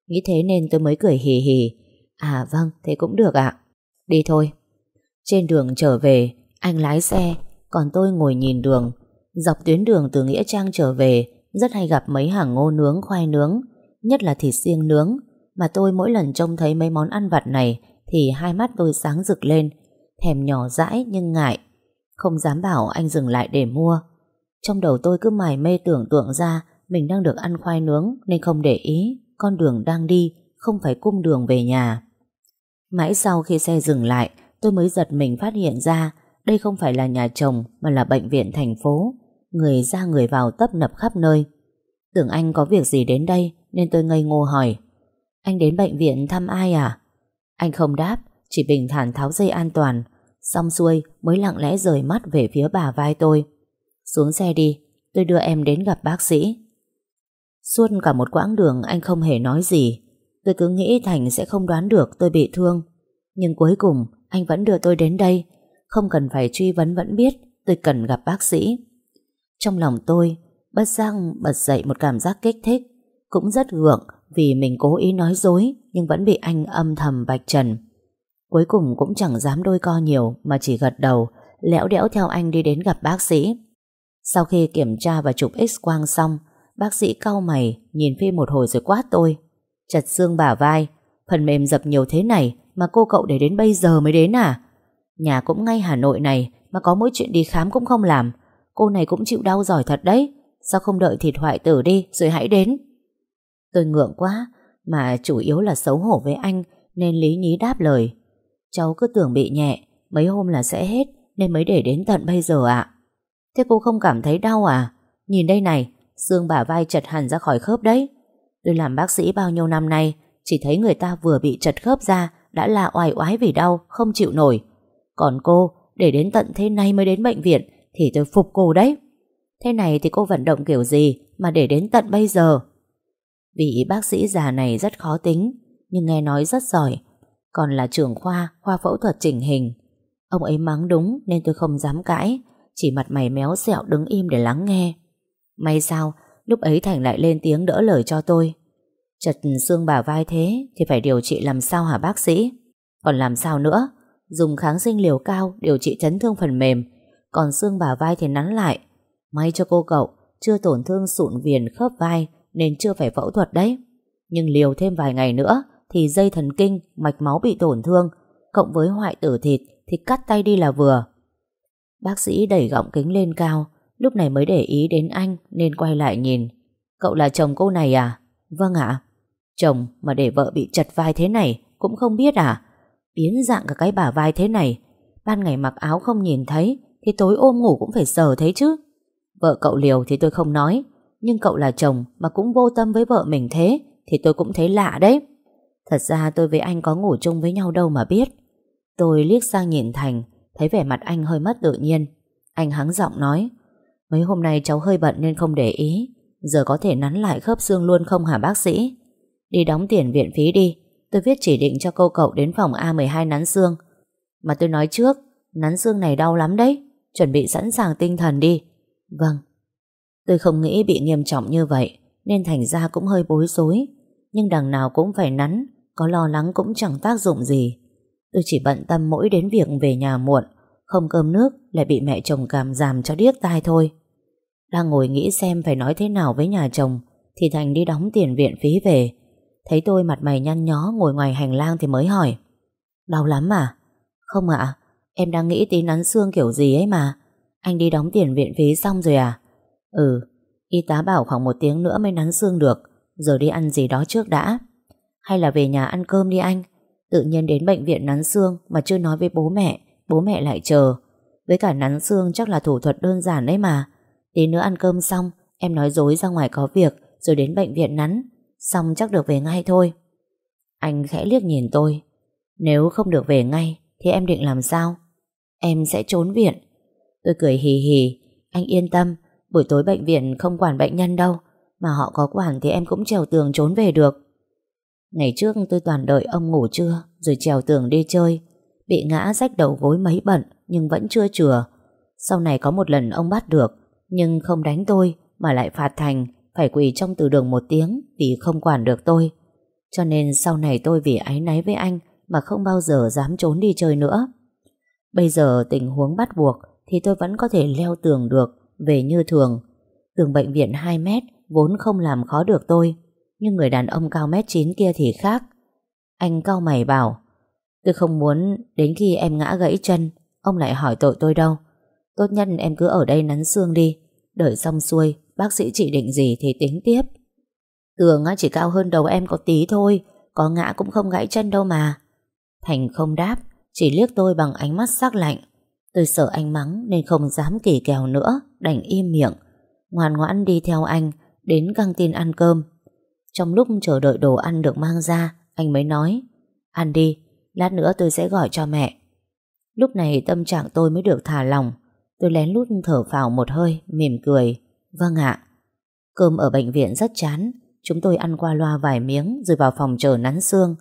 Nghĩ thế nên tôi mới cười hì hì. À vâng thế cũng được ạ. Đi thôi. Trên đường trở về Anh lái xe Còn tôi ngồi nhìn đường. Dọc tuyến đường từ Nghĩa Trang trở về Rất hay gặp mấy hàng ngô nướng khoai nướng nhất là thịt xiêng nướng, mà tôi mỗi lần trông thấy mấy món ăn vặt này thì hai mắt tôi sáng rực lên, thèm nhỏ dãi nhưng ngại, không dám bảo anh dừng lại để mua. Trong đầu tôi cứ mải mê tưởng tượng ra mình đang được ăn khoai nướng nên không để ý con đường đang đi không phải cung đường về nhà. Mãi sau khi xe dừng lại, tôi mới giật mình phát hiện ra đây không phải là nhà chồng mà là bệnh viện thành phố. Người ra người vào tấp nập khắp nơi. Tưởng anh có việc gì đến đây nên tôi ngây ngô hỏi Anh đến bệnh viện thăm ai à? Anh không đáp Chỉ bình thản tháo dây an toàn Xong xuôi mới lặng lẽ rời mắt về phía bà vai tôi. Xuống xe đi, Tôi đưa em đến gặp bác sĩ. Suốt cả một quãng đường anh không hề nói gì. Tôi cứ nghĩ Thành sẽ không đoán được tôi bị thương. Nhưng cuối cùng, anh vẫn đưa tôi đến đây. Không cần phải truy vấn vẫn biết Tôi cần gặp bác sĩ. Trong lòng tôi, Bất giác bật dậy một cảm giác kích thích. Cũng rất gượng Vì mình cố ý nói dối Nhưng vẫn bị anh âm thầm bạch trần. Cuối cùng cũng chẳng dám đôi co nhiều, Mà chỉ gật đầu, Lẽo đẽo theo anh đi đến gặp bác sĩ. Sau khi kiểm tra và chụp x-quang xong, Bác sĩ cau mày, Nhìn Phi một hồi rồi quát tôi. Chật xương bả vai, Phần mềm dập nhiều thế này Mà cô cậu để đến bây giờ mới đến à? Nhà cũng ngay Hà Nội này Mà có mỗi chuyện đi khám cũng không làm. Cô này cũng chịu đau giỏi thật đấy. Sao không đợi thịt hoại tử đi rồi hãy đến? Tôi ngượng quá, Mà chủ yếu là xấu hổ với anh Nên lý nhí đáp lời. Cháu cứ tưởng bị nhẹ, Mấy hôm là sẽ hết, Nên mới để đến tận bây giờ ạ. Thế cô không cảm thấy đau à? Nhìn đây này, Xương bả vai chật hẳn ra khỏi khớp đấy. Tôi làm bác sĩ bao nhiêu năm nay, Chỉ thấy người ta vừa bị chật khớp ra, Đã là oai oái vì đau, Không chịu nổi. Còn cô, để đến tận thế này mới đến bệnh viện, Thì tôi phục cô đấy. Thế này thì cô vận động kiểu gì Mà để đến tận bây giờ? Vị bác sĩ già này rất khó tính, Nhưng nghe nói rất giỏi còn là trưởng khoa Khoa phẫu thuật chỉnh hình. Ông ấy mắng đúng nên tôi không dám cãi, Chỉ mặt mày méo xẹo đứng im để lắng nghe. May sao, Lúc ấy Thành lại lên tiếng đỡ lời cho tôi. Chật xương bà vai thế Thì phải điều trị làm sao hả bác sĩ? Còn làm sao nữa? Dùng kháng sinh liều cao điều trị chấn thương phần mềm. Còn xương bà vai thì nắn lại. May cho cô cậu, Chưa tổn thương sụn viền khớp vai Nên chưa phải phẫu thuật đấy. Nhưng liều thêm vài ngày nữa thì dây thần kinh, mạch máu bị tổn thương Cộng với hoại tử thịt Thì cắt tay đi là vừa. Bác sĩ đẩy gọng kính lên cao Lúc này mới để ý đến anh Nên quay lại nhìn. Cậu là chồng cô này à? Vâng ạ. Chồng mà để vợ bị chật vai thế này Cũng không biết à? Biến dạng cả cái bả vai thế này. Ban ngày mặc áo không nhìn thấy Thì tối ôm ngủ cũng phải sờ thấy chứ. Vợ cậu liều thì tôi không nói Nhưng cậu là chồng mà cũng vô tâm với vợ mình thế Thì tôi cũng thấy lạ đấy. Thật ra tôi với anh có ngủ chung với nhau đâu mà biết. Tôi liếc sang nhìn Thành, Thấy vẻ mặt anh hơi mất tự nhiên. Anh hắng giọng nói, Mấy hôm nay cháu hơi bận nên không để ý. Giờ có thể nắn lại khớp xương luôn không hả bác sĩ? Đi đóng tiền viện phí đi. Tôi viết chỉ định cho cô cậu đến phòng A12 nắn xương. Mà tôi nói trước, Nắn xương này đau lắm đấy. Chuẩn bị sẵn sàng tinh thần đi. Vâng. Tôi không nghĩ bị nghiêm trọng như vậy, Nên thành ra cũng hơi bối rối. Nhưng đằng nào cũng phải nắn có lo lắng cũng chẳng tác dụng gì. Tôi chỉ bận tâm mỗi đến việc về nhà muộn, Không cơm nước, Lại bị mẹ chồng cảm giảm cho điếc tai thôi. Đang ngồi nghĩ xem phải nói thế nào với nhà chồng, Thì Thành đi đóng tiền viện phí về. Thấy tôi mặt mày nhăn nhó ngồi ngoài hành lang thì mới hỏi, Đau lắm à? Không ạ, Em đang nghĩ tí nắn xương kiểu gì ấy mà. Anh đi đóng tiền viện phí xong rồi à? Ừ Y tá bảo khoảng một tiếng nữa mới nắn xương được, Giờ đi ăn gì đó trước đã. Hay là về nhà ăn cơm đi anh. Tự nhiên đến bệnh viện nắn xương Mà chưa nói với bố mẹ Bố mẹ lại chờ. Với cả nắn xương chắc là thủ thuật đơn giản đấy mà. Tí nữa ăn cơm xong, Em nói dối ra ngoài có việc, Rồi đến bệnh viện nắn. Xong chắc được về ngay thôi. Anh khẽ liếc nhìn tôi. Nếu không được về ngay, Thì em định làm sao? Em sẽ trốn viện. Tôi cười hì hì. Anh yên tâm, Buổi tối bệnh viện không quản bệnh nhân đâu. Mà họ có quản thì em cũng trèo tường trốn về được. Ngày trước tôi toàn đợi ông ngủ trưa, Rồi trèo tường đi chơi. Bị ngã rách đầu gối mấy bận, Nhưng vẫn chưa chừa. Sau này có một lần ông bắt được, Nhưng không đánh tôi, Mà lại phạt thành, Phải quỳ trong từ đường một tiếng Vì không quản được tôi. Cho nên sau này tôi vì áy náy với anh Mà không bao giờ dám trốn đi chơi nữa. Bây giờ tình huống bắt buộc Thì tôi vẫn có thể leo tường được, Về như thường. Tường bệnh viện 2 mét, Vốn không làm khó được tôi. Nhưng người đàn ông cao mét 9 kia thì khác. Anh cao mày bảo, Tôi không muốn đến khi em ngã gãy chân, Ông lại hỏi tội tôi đâu. Tốt nhất em cứ ở đây nắn xương đi, Đợi xong xuôi, Bác sĩ chỉ định gì thì tính tiếp. Tường chỉ cao hơn đầu em có tí thôi, Có ngã cũng không gãy chân đâu mà. Thành không đáp, Chỉ liếc tôi bằng ánh mắt sắc lạnh. Tôi sợ anh mắng nên không dám kỳ kèo nữa, Đành im miệng. Ngoan ngoãn đi theo anh, Đến căng tin ăn cơm. Trong lúc chờ đợi đồ ăn được mang ra Anh mới nói Ăn đi, lát nữa tôi sẽ gọi cho mẹ. Lúc này tâm trạng tôi mới được thả lòng Tôi lén lút thở phào một hơi Mỉm cười Vâng ạ. Cơm ở bệnh viện rất chán. Chúng tôi ăn qua loa vài miếng Rồi vào phòng chờ nắn xương.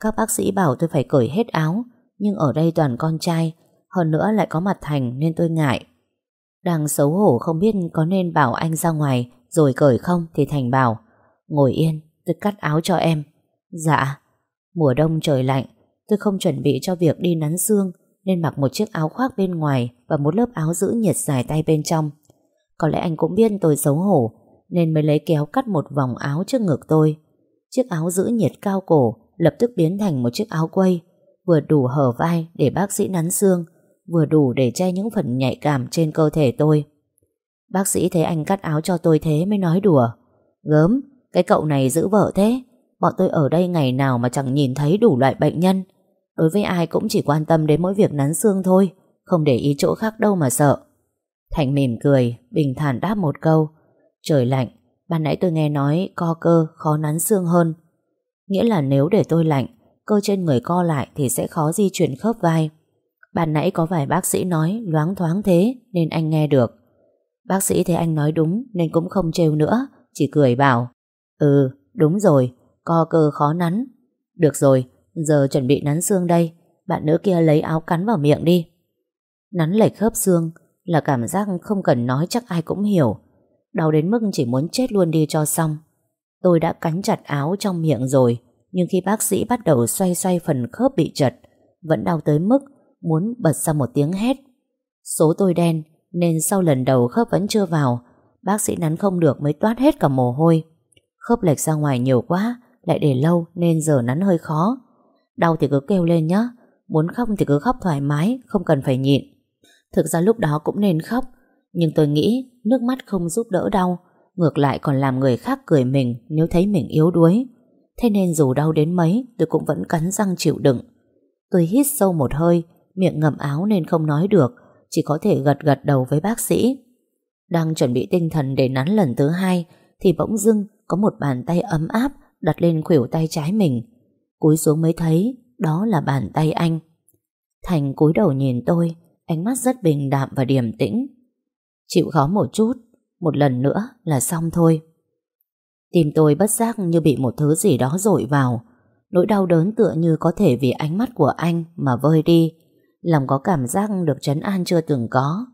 Các bác sĩ bảo tôi phải cởi hết áo Nhưng ở đây toàn con trai Hơn nữa lại có mặt Thành nên tôi ngại. Đang xấu hổ không biết có nên bảo anh ra ngoài rồi cởi không thì Thành bảo Ngồi yên, tôi cắt áo cho em. Dạ. Mùa đông trời lạnh, tôi không chuẩn bị cho việc đi nắn xương nên mặc một chiếc áo khoác bên ngoài và một lớp áo giữ nhiệt dài tay bên trong. Có lẽ anh cũng biết tôi xấu hổ nên mới lấy kéo cắt một vòng áo trước ngực tôi. Chiếc áo giữ nhiệt cao cổ lập tức biến thành một chiếc áo quây vừa đủ hở vai để bác sĩ nắn xương vừa đủ để che những phần nhạy cảm trên cơ thể tôi. Bác sĩ thấy anh cắt áo cho tôi thế mới nói đùa. Gớm, cái cậu này giữ vợ thế. Bọn tôi ở đây ngày nào mà chẳng nhìn thấy đủ loại bệnh nhân. Đối với ai cũng chỉ quan tâm đến mỗi việc nắn xương thôi, không để ý chỗ khác đâu mà sợ. Thành mỉm cười, bình thản đáp một câu. Trời lạnh, ban nãy tôi nghe nói co cơ khó nắn xương hơn. Nghĩa là nếu để tôi lạnh, cơ trên người co lại thì sẽ khó di chuyển khớp vai. Ban nãy có vài bác sĩ nói loáng thoáng thế nên anh nghe được. Bác sĩ thấy anh nói đúng nên cũng không trêu nữa, chỉ cười bảo Ừ, đúng rồi, co cơ khó nắn. Được rồi, giờ chuẩn bị nắn xương đây, bạn nữ kia lấy áo cắn vào miệng đi. Nắn lệch khớp xương là cảm giác không cần nói chắc ai cũng hiểu. Đau đến mức chỉ muốn chết luôn đi cho xong. Tôi đã cắn chặt áo trong miệng rồi, nhưng khi bác sĩ bắt đầu xoay xoay phần khớp bị chật, vẫn đau tới mức muốn bật ra một tiếng hét. Số tôi đen, nên sau lần đầu khớp vẫn chưa vào, bác sĩ nắn không được mới toát hết cả mồ hôi. Khớp lệch ra ngoài nhiều quá, lại để lâu nên giờ nắn hơi khó. Đau thì cứ kêu lên nhá. muốn khóc thì cứ khóc thoải mái, không cần phải nhịn. Thực ra lúc đó cũng nên khóc, nhưng tôi nghĩ nước mắt không giúp đỡ đau, ngược lại còn làm người khác cười mình nếu thấy mình yếu đuối. Thế nên dù đau đến mấy, tôi cũng vẫn cắn răng chịu đựng. Tôi hít sâu một hơi, miệng ngậm áo nên không nói được, chỉ có thể gật gật đầu với bác sĩ. Đang chuẩn bị tinh thần để nắn lần thứ hai, thì bỗng dưng có một bàn tay ấm áp đặt lên khuỷu tay trái mình. Cúi xuống mới thấy, đó là bàn tay anh. Thành cúi đầu nhìn tôi, ánh mắt rất bình đạm và điềm tĩnh. Chịu khó một chút, một lần nữa là xong thôi. Tim tôi bất giác như bị một thứ gì đó dội vào. Nỗi đau đớn tựa như có thể vì ánh mắt của anh mà vơi đi. Lòng có cảm giác được trấn an chưa từng có.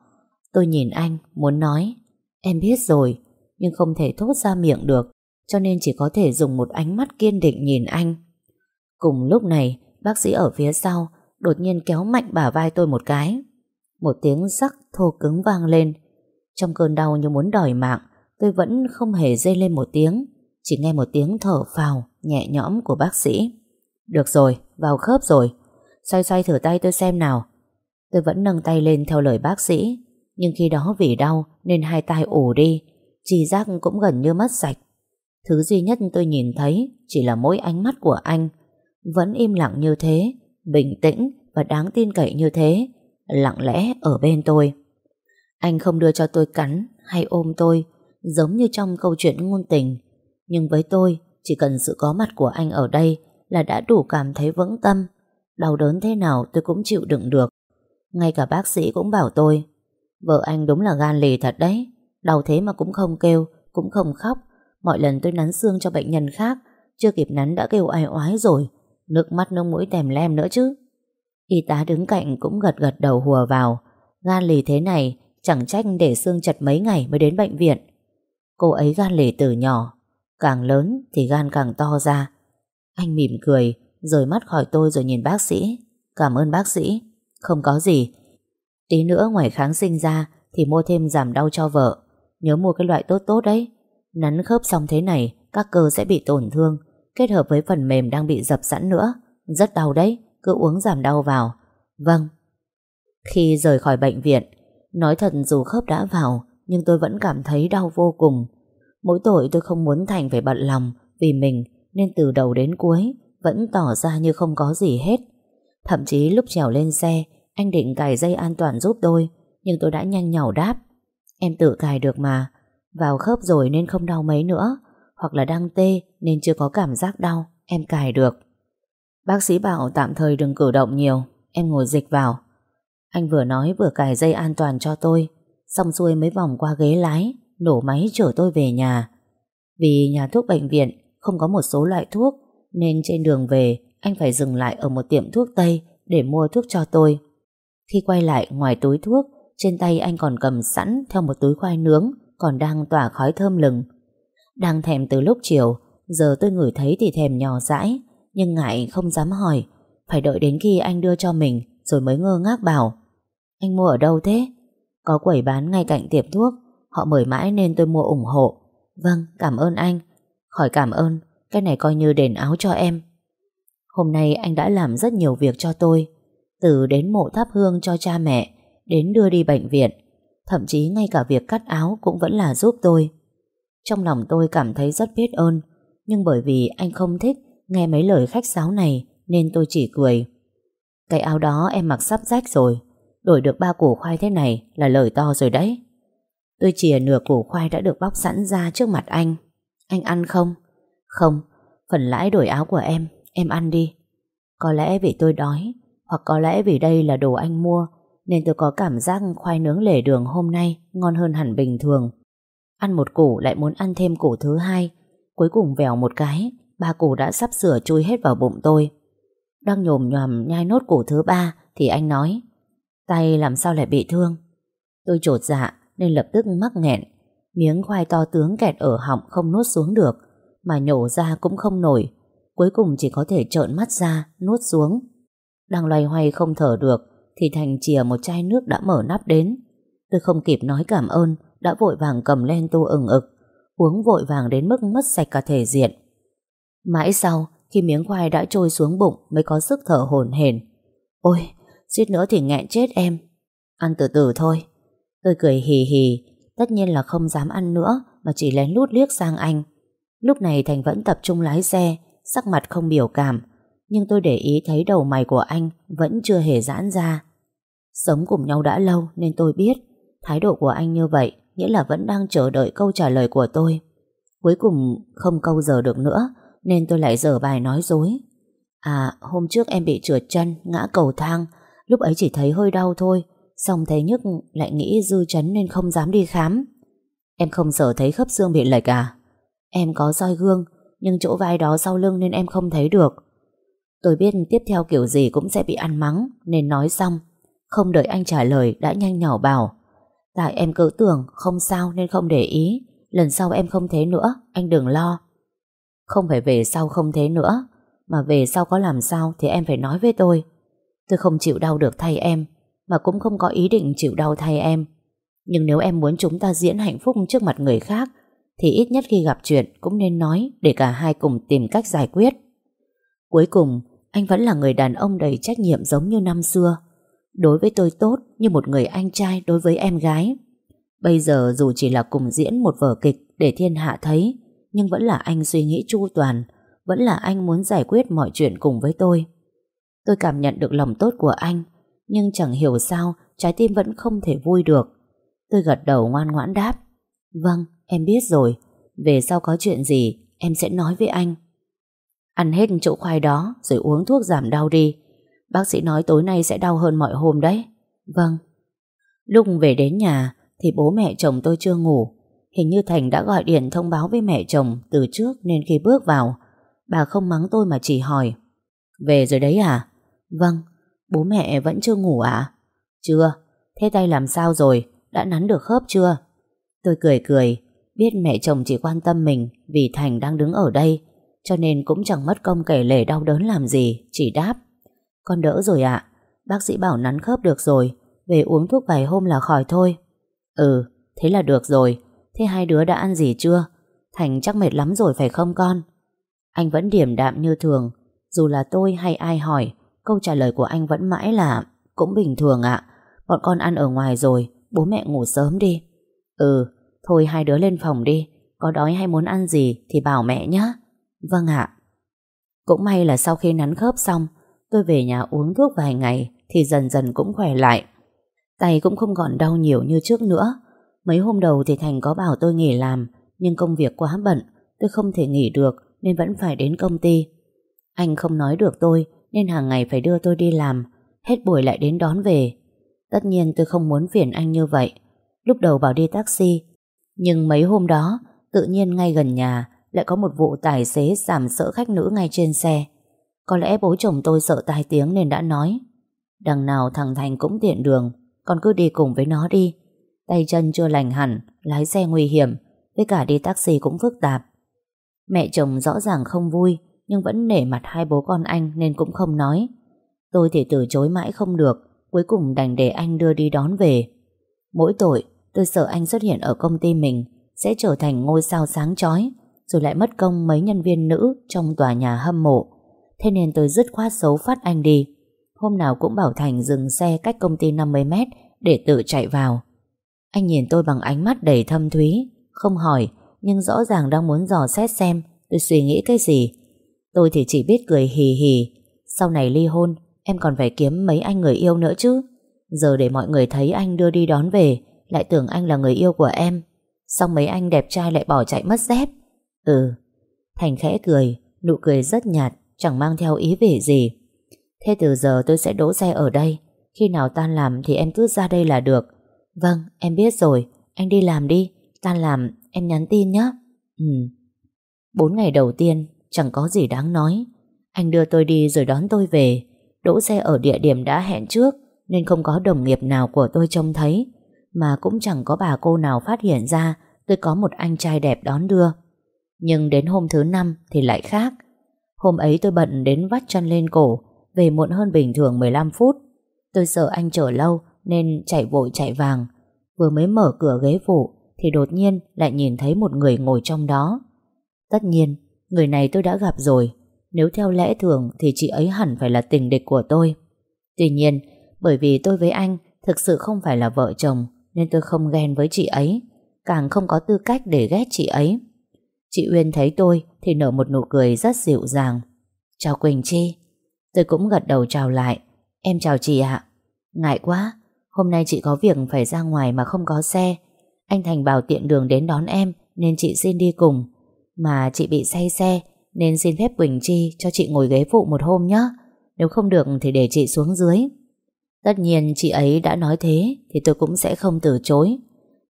Tôi nhìn anh, muốn nói. Em biết rồi, nhưng không thể thốt ra miệng được, cho nên chỉ có thể dùng một ánh mắt kiên định nhìn anh. Cùng lúc này, bác sĩ ở phía sau đột nhiên kéo mạnh bả vai tôi một cái. Một tiếng sắc thô cứng vang lên. Trong cơn đau như muốn đòi mạng, tôi vẫn không hề dây lên một tiếng, chỉ nghe một tiếng thở phào, nhẹ nhõm của bác sĩ. Được rồi, vào khớp rồi. Xoay xoay thử tay tôi xem nào. Tôi vẫn nâng tay lên theo lời bác sĩ, nhưng khi đó vì đau nên hai tay ủ đi, chi giác cũng gần như mất sạch. Thứ duy nhất tôi nhìn thấy chỉ là mỗi ánh mắt của anh, vẫn im lặng như thế, bình tĩnh và đáng tin cậy như thế, lặng lẽ ở bên tôi. Anh không đưa cho tôi cắn hay ôm tôi, giống như trong câu chuyện ngôn tình. Nhưng với tôi, chỉ cần sự có mặt của anh ở đây là đã đủ cảm thấy vững tâm. Đau đớn thế nào tôi cũng chịu đựng được. Ngay cả bác sĩ cũng bảo tôi, vợ anh đúng là gan lì thật đấy. Đau thế mà cũng không kêu, cũng không khóc. Mọi lần tôi nắn xương cho bệnh nhân khác, chưa kịp nắn đã kêu ai oái rồi. Nước mắt nước mũi tèm lem nữa chứ. Y tá đứng cạnh cũng gật gật đầu hùa vào. Gan lì thế này, chẳng trách để xương chật mấy ngày mới đến bệnh viện. Cô ấy gan lì từ nhỏ, càng lớn thì gan càng to ra. Anh mỉm cười, rời mắt khỏi tôi rồi nhìn bác sĩ. Cảm ơn bác sĩ. Không có gì. Tí nữa ngoài kháng sinh ra thì mua thêm giảm đau cho vợ. Nhớ mua cái loại tốt tốt đấy. Nắn khớp xong thế này, các cơ sẽ bị tổn thương, kết hợp với phần mềm đang bị dập sẵn nữa. Rất đau đấy, cứ uống giảm đau vào. Vâng. Khi rời khỏi bệnh viện, nói thật dù khớp đã vào, nhưng tôi vẫn cảm thấy đau vô cùng. Mỗi tội tôi không muốn Thành phải bận lòng vì mình nên từ đầu đến cuối vẫn tỏ ra như không có gì hết. Thậm chí lúc trèo lên xe, anh định cài dây an toàn giúp tôi, nhưng tôi đã nhanh nhỏ đáp. Em tự cài được mà, vào khớp rồi nên không đau mấy nữa, hoặc là đang tê nên chưa có cảm giác đau, em cài được. Bác sĩ bảo tạm thời đừng cử động nhiều, em ngồi dịch vào. Anh vừa nói vừa cài dây an toàn cho tôi, xong xuôi mới vòng qua ghế lái, nổ máy chở tôi về nhà. Vì nhà thuốc bệnh viện không có một số loại thuốc, nên trên đường về anh phải dừng lại ở một tiệm thuốc Tây để mua thuốc cho tôi. Khi quay lại ngoài túi thuốc, trên tay anh còn cầm sẵn theo một túi khoai nướng còn đang tỏa khói thơm lừng. Đang thèm từ lúc chiều, giờ tôi ngửi thấy thì thèm nhỏ dãi, nhưng ngại không dám hỏi, phải đợi đến khi anh đưa cho mình rồi mới ngơ ngác bảo. Anh mua ở đâu thế? Có quầy bán ngay cạnh tiệm thuốc, họ mời mãi nên tôi mua ủng hộ. Vâng, cảm ơn anh. Khỏi cảm ơn, cái này coi như đền áo cho em. Hôm nay anh đã làm rất nhiều việc cho tôi, từ đến mộ thắp hương cho cha mẹ, đến đưa đi bệnh viện, thậm chí ngay cả việc cắt áo cũng vẫn là giúp tôi. Trong lòng tôi cảm thấy rất biết ơn, nhưng bởi vì anh không thích nghe mấy lời khách sáo này nên tôi chỉ cười. Cái áo đó em mặc sắp rách rồi, đổi được ba củ khoai thế này là lời to rồi đấy. Tôi chìa nửa củ khoai đã được bóc sẵn ra trước mặt anh. Anh ăn không? Không, phần lãi đổi áo của em, em ăn đi. Có lẽ vì tôi đói, hoặc có lẽ vì đây là đồ anh mua, nên tôi có cảm giác khoai nướng lề đường hôm nay ngon hơn hẳn bình thường. Ăn một củ lại muốn ăn thêm củ thứ hai, cuối cùng vèo một cái, ba củ đã sắp sửa chui hết vào bụng tôi. Đang nhồm nhòm nhai nốt củ thứ ba thì anh nói, tay làm sao lại bị thương? Tôi trột dạ nên lập tức mắc nghẹn, miếng khoai to tướng kẹt ở họng không nuốt xuống được, mà nhổ ra cũng không nổi, cuối cùng chỉ có thể trợn mắt ra, nuốt xuống. Đang loay hoay không thở được, thì Thành chìa một chai nước đã mở nắp đến. Tôi không kịp nói cảm ơn, đã vội vàng cầm lên tô ửng ực, uống vội vàng đến mức mất sạch cả thể diện. Mãi sau, khi miếng khoai đã trôi xuống bụng mới có sức thở hổn hển. Ôi, suýt nữa thì nghẹn chết em. Ăn từ từ thôi. Tôi cười hì hì, tất nhiên là không dám ăn nữa mà chỉ lén lút liếc sang anh. Lúc này Thành vẫn tập trung lái xe, sắc mặt không biểu cảm, nhưng tôi để ý thấy đầu mày của anh vẫn chưa hề giãn ra. Sống cùng nhau đã lâu nên tôi biết thái độ của anh như vậy nghĩa là vẫn đang chờ đợi câu trả lời của tôi. Cuối cùng không câu giờ được nữa nên tôi lại dở bài nói dối. À, hôm trước em bị trượt chân, ngã cầu thang, lúc ấy chỉ thấy hơi đau thôi, xong thấy nhức lại nghĩ dư chấn nên không dám đi khám. Em không sợ thấy khớp xương bị lệch à? Em có soi gương, nhưng chỗ vai đó sau lưng nên em không thấy được. Tôi biết tiếp theo kiểu gì cũng sẽ bị ăn mắng, nên nói xong. Không đợi anh trả lời đã nhanh nhỏ bảo. Tại em cứ tưởng không sao nên không để ý, lần sau em không thế nữa, anh đừng lo. Không phải về sau không thế nữa, mà về sau có làm sao thì em phải nói với tôi. Tôi không chịu đau được thay em, mà cũng không có ý định chịu đau thay em. Nhưng nếu em muốn chúng ta diễn hạnh phúc trước mặt người khác, thì ít nhất khi gặp chuyện cũng nên nói để cả hai cùng tìm cách giải quyết. Cuối cùng, anh vẫn là người đàn ông đầy trách nhiệm giống như năm xưa. Đối với tôi tốt như một người anh trai đối với em gái. Bây giờ dù chỉ là cùng diễn một vở kịch để thiên hạ thấy, nhưng vẫn là anh suy nghĩ chu toàn, vẫn là anh muốn giải quyết mọi chuyện cùng với tôi. Tôi cảm nhận được lòng tốt của anh, nhưng chẳng hiểu sao trái tim vẫn không thể vui được. Tôi gật đầu ngoan ngoãn đáp. Vâng, em biết rồi, về sau có chuyện gì em sẽ nói với anh. Ăn hết chỗ khoai đó rồi uống thuốc giảm đau đi. Bác sĩ nói tối nay sẽ đau hơn mọi hôm đấy. Vâng. Lúc về đến nhà thì bố mẹ chồng tôi chưa ngủ. Hình như Thành đã gọi điện thông báo với mẹ chồng từ trước nên khi bước vào, bà không mắng tôi mà chỉ hỏi. Về rồi đấy à? Vâng. Bố mẹ vẫn chưa ngủ à? Chưa. Thế tay làm sao rồi? Đã nắn được khớp chưa? Tôi cười cười, biết mẹ chồng chỉ quan tâm mình vì Thành đang đứng ở đây cho nên cũng chẳng mất công kể lể đau đớn làm gì Chỉ đáp con đỡ rồi ạ. Bác sĩ bảo nắn khớp được rồi Về uống thuốc vài hôm là khỏi thôi. Ừ thế là được rồi. Thế hai đứa đã ăn gì chưa? Thành chắc mệt lắm rồi phải không con? Anh vẫn điềm đạm như thường. Dù là tôi hay ai hỏi Câu trả lời của anh vẫn mãi là Cũng bình thường ạ. Bọn con ăn ở ngoài rồi Bố mẹ ngủ sớm đi. Ừ Thôi hai đứa lên phòng đi. Có đói hay muốn ăn gì thì bảo mẹ nhé Vâng ạ. Cũng may là sau khi nắn khớp xong, tôi về nhà uống thuốc vài ngày thì dần dần cũng khỏe lại. Tay cũng không còn đau nhiều như trước nữa. Mấy hôm đầu thì Thành có bảo tôi nghỉ làm, nhưng công việc quá bận, tôi không thể nghỉ được nên vẫn phải đến công ty. Anh không nói được tôi nên hàng ngày phải đưa tôi đi làm, hết buổi lại đến đón về. Tất nhiên tôi không muốn phiền anh như vậy. Lúc đầu bảo đi taxi, nhưng mấy hôm đó tự nhiên ngay gần nhà lại có một vụ tài xế giảm sỡ khách nữ ngay trên xe. Có lẽ bố chồng tôi sợ tai tiếng nên đã nói. Đằng nào thằng Thành cũng tiện đường Con cứ đi cùng với nó đi. Tay chân chưa lành hẳn, Lái xe nguy hiểm, Với cả đi taxi cũng phức tạp. Mẹ chồng rõ ràng không vui, Nhưng vẫn nể mặt hai bố con anh Nên cũng không nói. Tôi thì từ chối mãi không được, Cuối cùng đành để anh đưa đi đón về. Mỗi tội, tôi sợ anh xuất hiện ở công ty mình, Sẽ trở thành ngôi sao sáng chói, Rồi lại mất công mấy nhân viên nữ Trong tòa nhà hâm mộ. Thế nên tôi dứt khoát xấu phát anh đi. Hôm nào cũng bảo Thành dừng xe cách công ty 50 mét Để tự chạy vào. Anh nhìn tôi bằng ánh mắt đầy thâm thúy, Không hỏi, Nhưng rõ ràng đang muốn dò xét xem Tôi suy nghĩ cái gì. Tôi thì chỉ biết cười hì hì, Sau này ly hôn, Em còn phải kiếm mấy anh người yêu nữa chứ. Giờ để mọi người thấy anh đưa đi đón về, Lại tưởng anh là người yêu của em. Xong mấy anh đẹp trai lại bỏ chạy mất dép. Ừ. Thành khẽ cười, Nụ cười rất nhạt. Chẳng mang theo ý vị gì. Thế từ giờ tôi sẽ đỗ xe ở đây. Khi nào tan làm thì em cứ ra đây là được. Vâng em biết rồi. Anh đi làm đi. Tan làm, em nhắn tin nhé Ừ. Bốn ngày đầu tiên, chẳng có gì đáng nói. Anh đưa tôi đi rồi đón tôi về. Đỗ xe ở địa điểm đã hẹn trước, Nên không có đồng nghiệp nào của tôi trông thấy. Mà cũng chẳng có bà cô nào phát hiện ra Tôi có một anh trai đẹp đón đưa. Nhưng đến hôm thứ năm thì lại khác. Hôm ấy tôi bận đến vắt chân lên cổ, Về muộn hơn bình thường 15 phút. Tôi sợ anh chờ lâu Nên chạy vội chạy vàng. Vừa mới mở cửa ghế phụ Thì đột nhiên lại nhìn thấy một người ngồi trong đó. Tất nhiên, Người này tôi đã gặp rồi. Nếu theo lẽ thường thì chị ấy hẳn phải là tình địch của tôi. Tuy nhiên, Bởi vì tôi với anh Thực sự không phải là vợ chồng Nên tôi không ghen với chị ấy, Càng không có tư cách để ghét chị ấy. Chị Uyên thấy tôi Thì nở một nụ cười rất dịu dàng. Chào Quỳnh Chi. Tôi cũng gật đầu chào lại. Em chào chị ạ. Ngại quá. Hôm nay chị có việc phải ra ngoài mà không có xe. Anh Thành bảo tiện đường đến đón em Nên chị xin đi cùng. Mà chị bị say xe Nên xin phép Quỳnh Chi cho chị ngồi ghế phụ một hôm nhé. Nếu không được thì để chị xuống dưới. Tất nhiên chị ấy đã nói thế Thì tôi cũng sẽ không từ chối.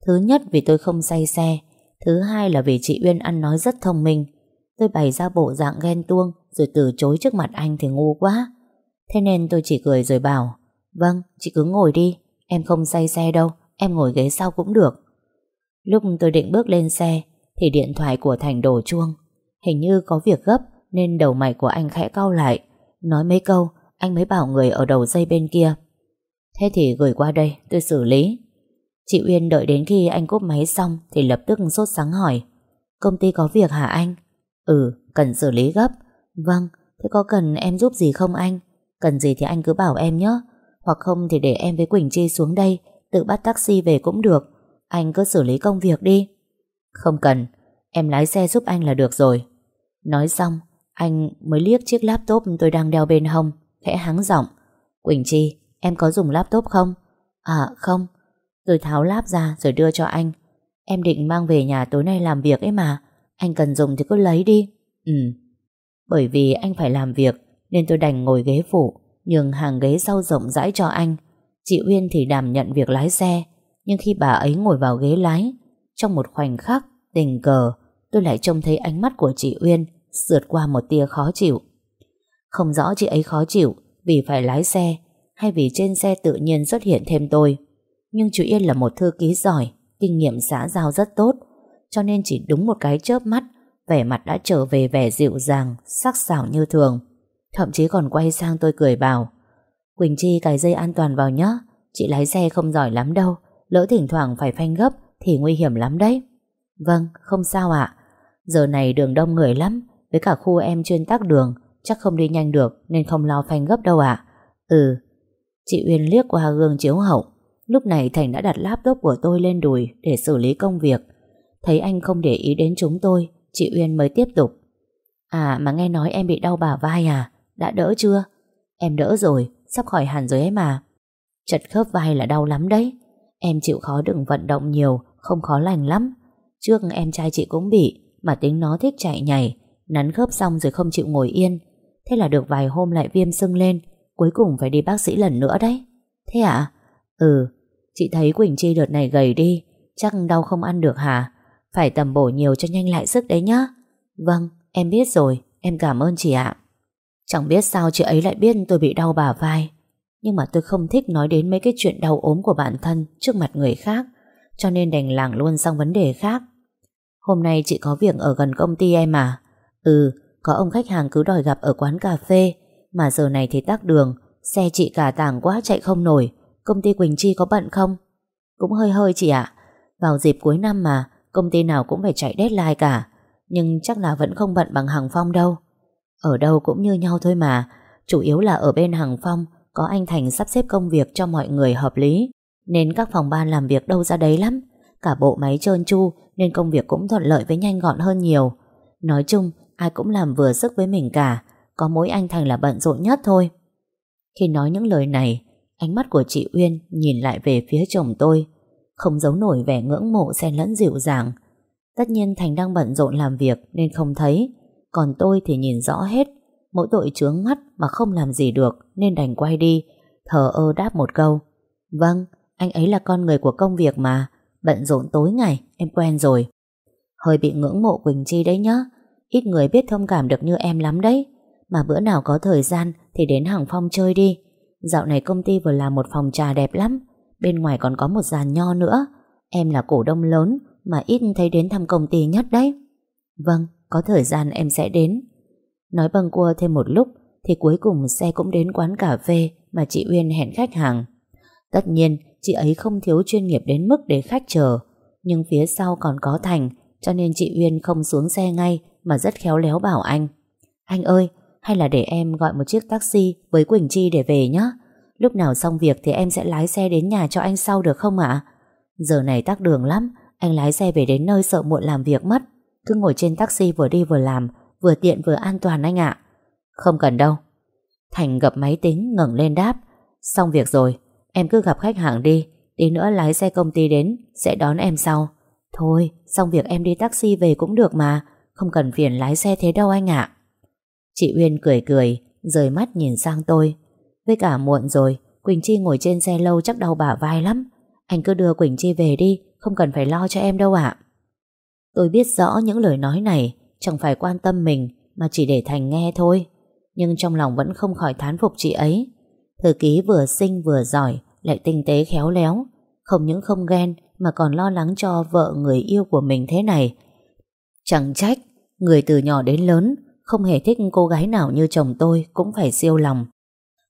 Thứ nhất vì tôi không say xe Thứ hai là vì chị Uyên ăn nói rất thông minh. Tôi bày ra bộ dạng ghen tuông Rồi từ chối trước mặt anh thì ngu quá. Thế nên tôi chỉ cười rồi bảo Vâng, chị cứ ngồi đi Em không say xe đâu Em ngồi ghế sau cũng được. Lúc tôi định bước lên xe Thì điện thoại của Thành đổ chuông. Hình như có việc gấp Nên đầu mày của anh khẽ cau lại Nói mấy câu Anh mới bảo người ở đầu dây bên kia. Thế thì gửi qua đây tôi xử lý. Chị Uyên đợi đến khi anh cúp máy xong Thì lập tức sốt sáng hỏi, Công ty có việc hả anh? Ừ cần xử lý gấp. Vâng thế có cần em giúp gì không anh? Cần gì thì anh cứ bảo em nhé, Hoặc không thì để em với Quỳnh Chi xuống đây, Tự bắt taxi về cũng được. Anh cứ xử lý công việc đi. Không cần, Em lái xe giúp anh là được rồi. Nói xong, Anh mới liếc chiếc laptop tôi đang đeo bên hông, Khẽ hắng giọng, Quỳnh Chi, em có dùng laptop không? À không Tôi tháo láp ra rồi đưa cho anh. Em định mang về nhà tối nay làm việc ấy mà. Anh cần dùng thì cứ lấy đi. Ừ. Bởi vì anh phải làm việc, Nên tôi đành ngồi ghế phụ, Nhường hàng ghế sau rộng rãi cho anh. Chị Uyên thì đảm nhận việc lái xe, Nhưng khi bà ấy ngồi vào ghế lái, Trong một khoảnh khắc Tình cờ, Tôi lại trông thấy ánh mắt của chị Uyên Sượt qua một tia khó chịu. Không rõ chị ấy khó chịu Vì phải lái xe, Hay vì trên xe tự nhiên xuất hiện thêm tôi nhưng chú Yên là một thư ký giỏi, kinh nghiệm xã giao rất tốt, cho nên chỉ đúng một cái chớp mắt, vẻ mặt đã trở về vẻ dịu dàng, sắc sảo như thường. Thậm chí còn quay sang tôi cười bảo, Quỳnh Chi cài dây an toàn vào nhé, chị lái xe không giỏi lắm đâu, lỡ thỉnh thoảng phải phanh gấp thì nguy hiểm lắm đấy. Vâng, không sao ạ. Giờ này đường đông người lắm, với cả khu em chuyên tắc đường, chắc không đi nhanh được nên không lo phanh gấp đâu ạ. Ừ. Chị Uyên liếc qua gương chiếu hậu, Lúc này Thành đã đặt laptop của tôi lên đùi để xử lý công việc. Thấy anh không để ý đến chúng tôi, chị Uyên mới tiếp tục. À mà nghe nói em bị đau bả vai à? Đã đỡ chưa? Em đỡ rồi, sắp khỏi hẳn rồi ấy mà. Chật khớp vai là đau lắm đấy. Em chịu khó đừng vận động nhiều, không khó lành lắm. Trước em trai chị cũng bị, mà tính nó thích chạy nhảy, nắn khớp xong rồi không chịu ngồi yên. Thế là được vài hôm lại viêm sưng lên, cuối cùng phải đi bác sĩ lần nữa đấy. Thế ạ? À? Ừ, Chị thấy Quỳnh Chi đợt này gầy đi Chắc đau không ăn được hả Phải tầm bổ nhiều cho nhanh lại sức đấy nhá Vâng em biết rồi Em cảm ơn chị ạ Chẳng biết sao chị ấy lại biết tôi bị đau bả vai Nhưng mà tôi không thích nói đến mấy cái chuyện đau ốm của bản thân trước mặt người khác, cho nên đành lảng luôn sang vấn đề khác. Hôm nay chị có việc ở gần công ty em à? Ừ, có ông khách hàng cứ đòi gặp ở quán cà phê, mà giờ này thì tắc đường, xe chị cả tàng quá chạy không nổi. Công ty Quỳnh Chi có bận không? Cũng hơi hơi chị ạ. Vào dịp cuối năm mà, công ty nào cũng phải chạy deadline cả. Nhưng chắc là vẫn không bận bằng Hằng Phong đâu. Ở đâu cũng như nhau thôi mà, chủ yếu là ở bên Hằng Phong có anh Thành sắp xếp công việc cho mọi người hợp lý, nên các phòng ban làm việc đâu ra đấy lắm. Cả bộ máy trơn tru nên công việc cũng thuận lợi với nhanh gọn hơn nhiều. Nói chung, ai cũng làm vừa sức với mình cả, có mỗi anh Thành là bận rộn nhất thôi. Khi nói những lời này, ánh mắt của chị Uyên nhìn lại về phía chồng tôi, không giấu nổi vẻ ngưỡng mộ xen lẫn dịu dàng. Tất nhiên Thành đang bận rộn làm việc nên không thấy, còn tôi thì nhìn rõ hết, mỗi tội trướng mắt mà không làm gì được nên đành quay đi, thờ ơ đáp một câu. Vâng, anh ấy là con người của công việc mà, bận rộn tối ngày, em quen rồi. Hơi bị ngưỡng mộ Quỳnh Chi đấy nhá, ít người biết thông cảm được như em lắm đấy. Mà bữa nào có thời gian thì đến hàng phong chơi đi. Dạo này công ty vừa làm một phòng trà đẹp lắm, bên ngoài còn có một giàn nho nữa. Em là cổ đông lớn mà ít thấy đến thăm công ty nhất đấy. Vâng, có thời gian em sẽ đến. Nói bâng cua thêm một lúc thì cuối cùng xe cũng đến quán cà phê mà chị Uyên hẹn khách hàng. Tất nhiên, chị ấy không thiếu chuyên nghiệp đến mức để khách chờ, nhưng phía sau còn có Thành, cho nên chị Uyên không xuống xe ngay mà rất khéo léo bảo anh. Anh ơi, hay là để em gọi một chiếc taxi với Quỳnh Chi để về nhé. Lúc nào xong việc thì em sẽ lái xe đến nhà cho anh sau được không ạ? Giờ này tắc đường lắm, anh lái xe về đến nơi sợ muộn làm việc mất. Cứ ngồi trên taxi vừa đi vừa làm, vừa tiện vừa an toàn anh ạ. Không cần đâu. Thành gập máy tính ngẩng lên đáp. Xong việc rồi, em cứ gặp khách hàng đi. Tí nữa lái xe công ty đến, sẽ đón em sau. Thôi, xong việc em đi taxi về cũng được mà. Không cần phiền lái xe thế đâu anh ạ. Chị Uyên cười cười, rời mắt nhìn sang tôi. Với cả muộn rồi, Quỳnh Chi ngồi trên xe lâu chắc đau bả vai lắm. Anh cứ đưa Quỳnh Chi về đi, không cần phải lo cho em đâu ạ. Tôi biết rõ những lời nói này chẳng phải quan tâm mình mà chỉ để Thành nghe thôi. Nhưng trong lòng vẫn không khỏi thán phục chị ấy. Thư ký vừa xinh vừa giỏi, lại tinh tế khéo léo. Không những không ghen mà còn lo lắng cho vợ người yêu của mình thế này. Chẳng trách, người từ nhỏ đến lớn không hề thích cô gái nào như chồng tôi cũng phải siêu lòng.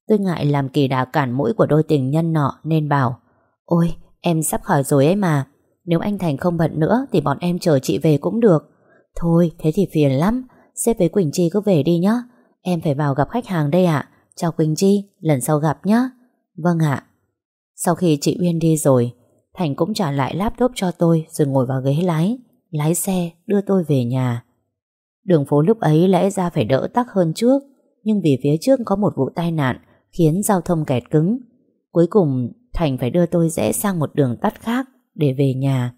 Tôi ngại làm kỳ đà cản mũi của đôi tình nhân nọ nên bảo Ôi, em sắp khỏi rồi ấy mà. Nếu anh Thành không bận nữa thì bọn em chờ chị về cũng được. Thôi, thế thì phiền lắm. Sếp với Quỳnh Chi cứ về đi nhé. Em phải vào gặp khách hàng đây ạ. Chào Quỳnh Chi, lần sau gặp nhé. Vâng ạ. Sau khi chị Uyên đi rồi, Thành cũng trả lại laptop cho tôi rồi ngồi vào ghế lái. Lái xe đưa tôi về nhà. Đường phố lúc ấy lẽ ra phải đỡ tắc hơn trước, nhưng vì phía trước có một vụ tai nạn khiến giao thông kẹt cứng. Cuối cùng Thành phải đưa tôi rẽ sang một đường tắt khác để về nhà.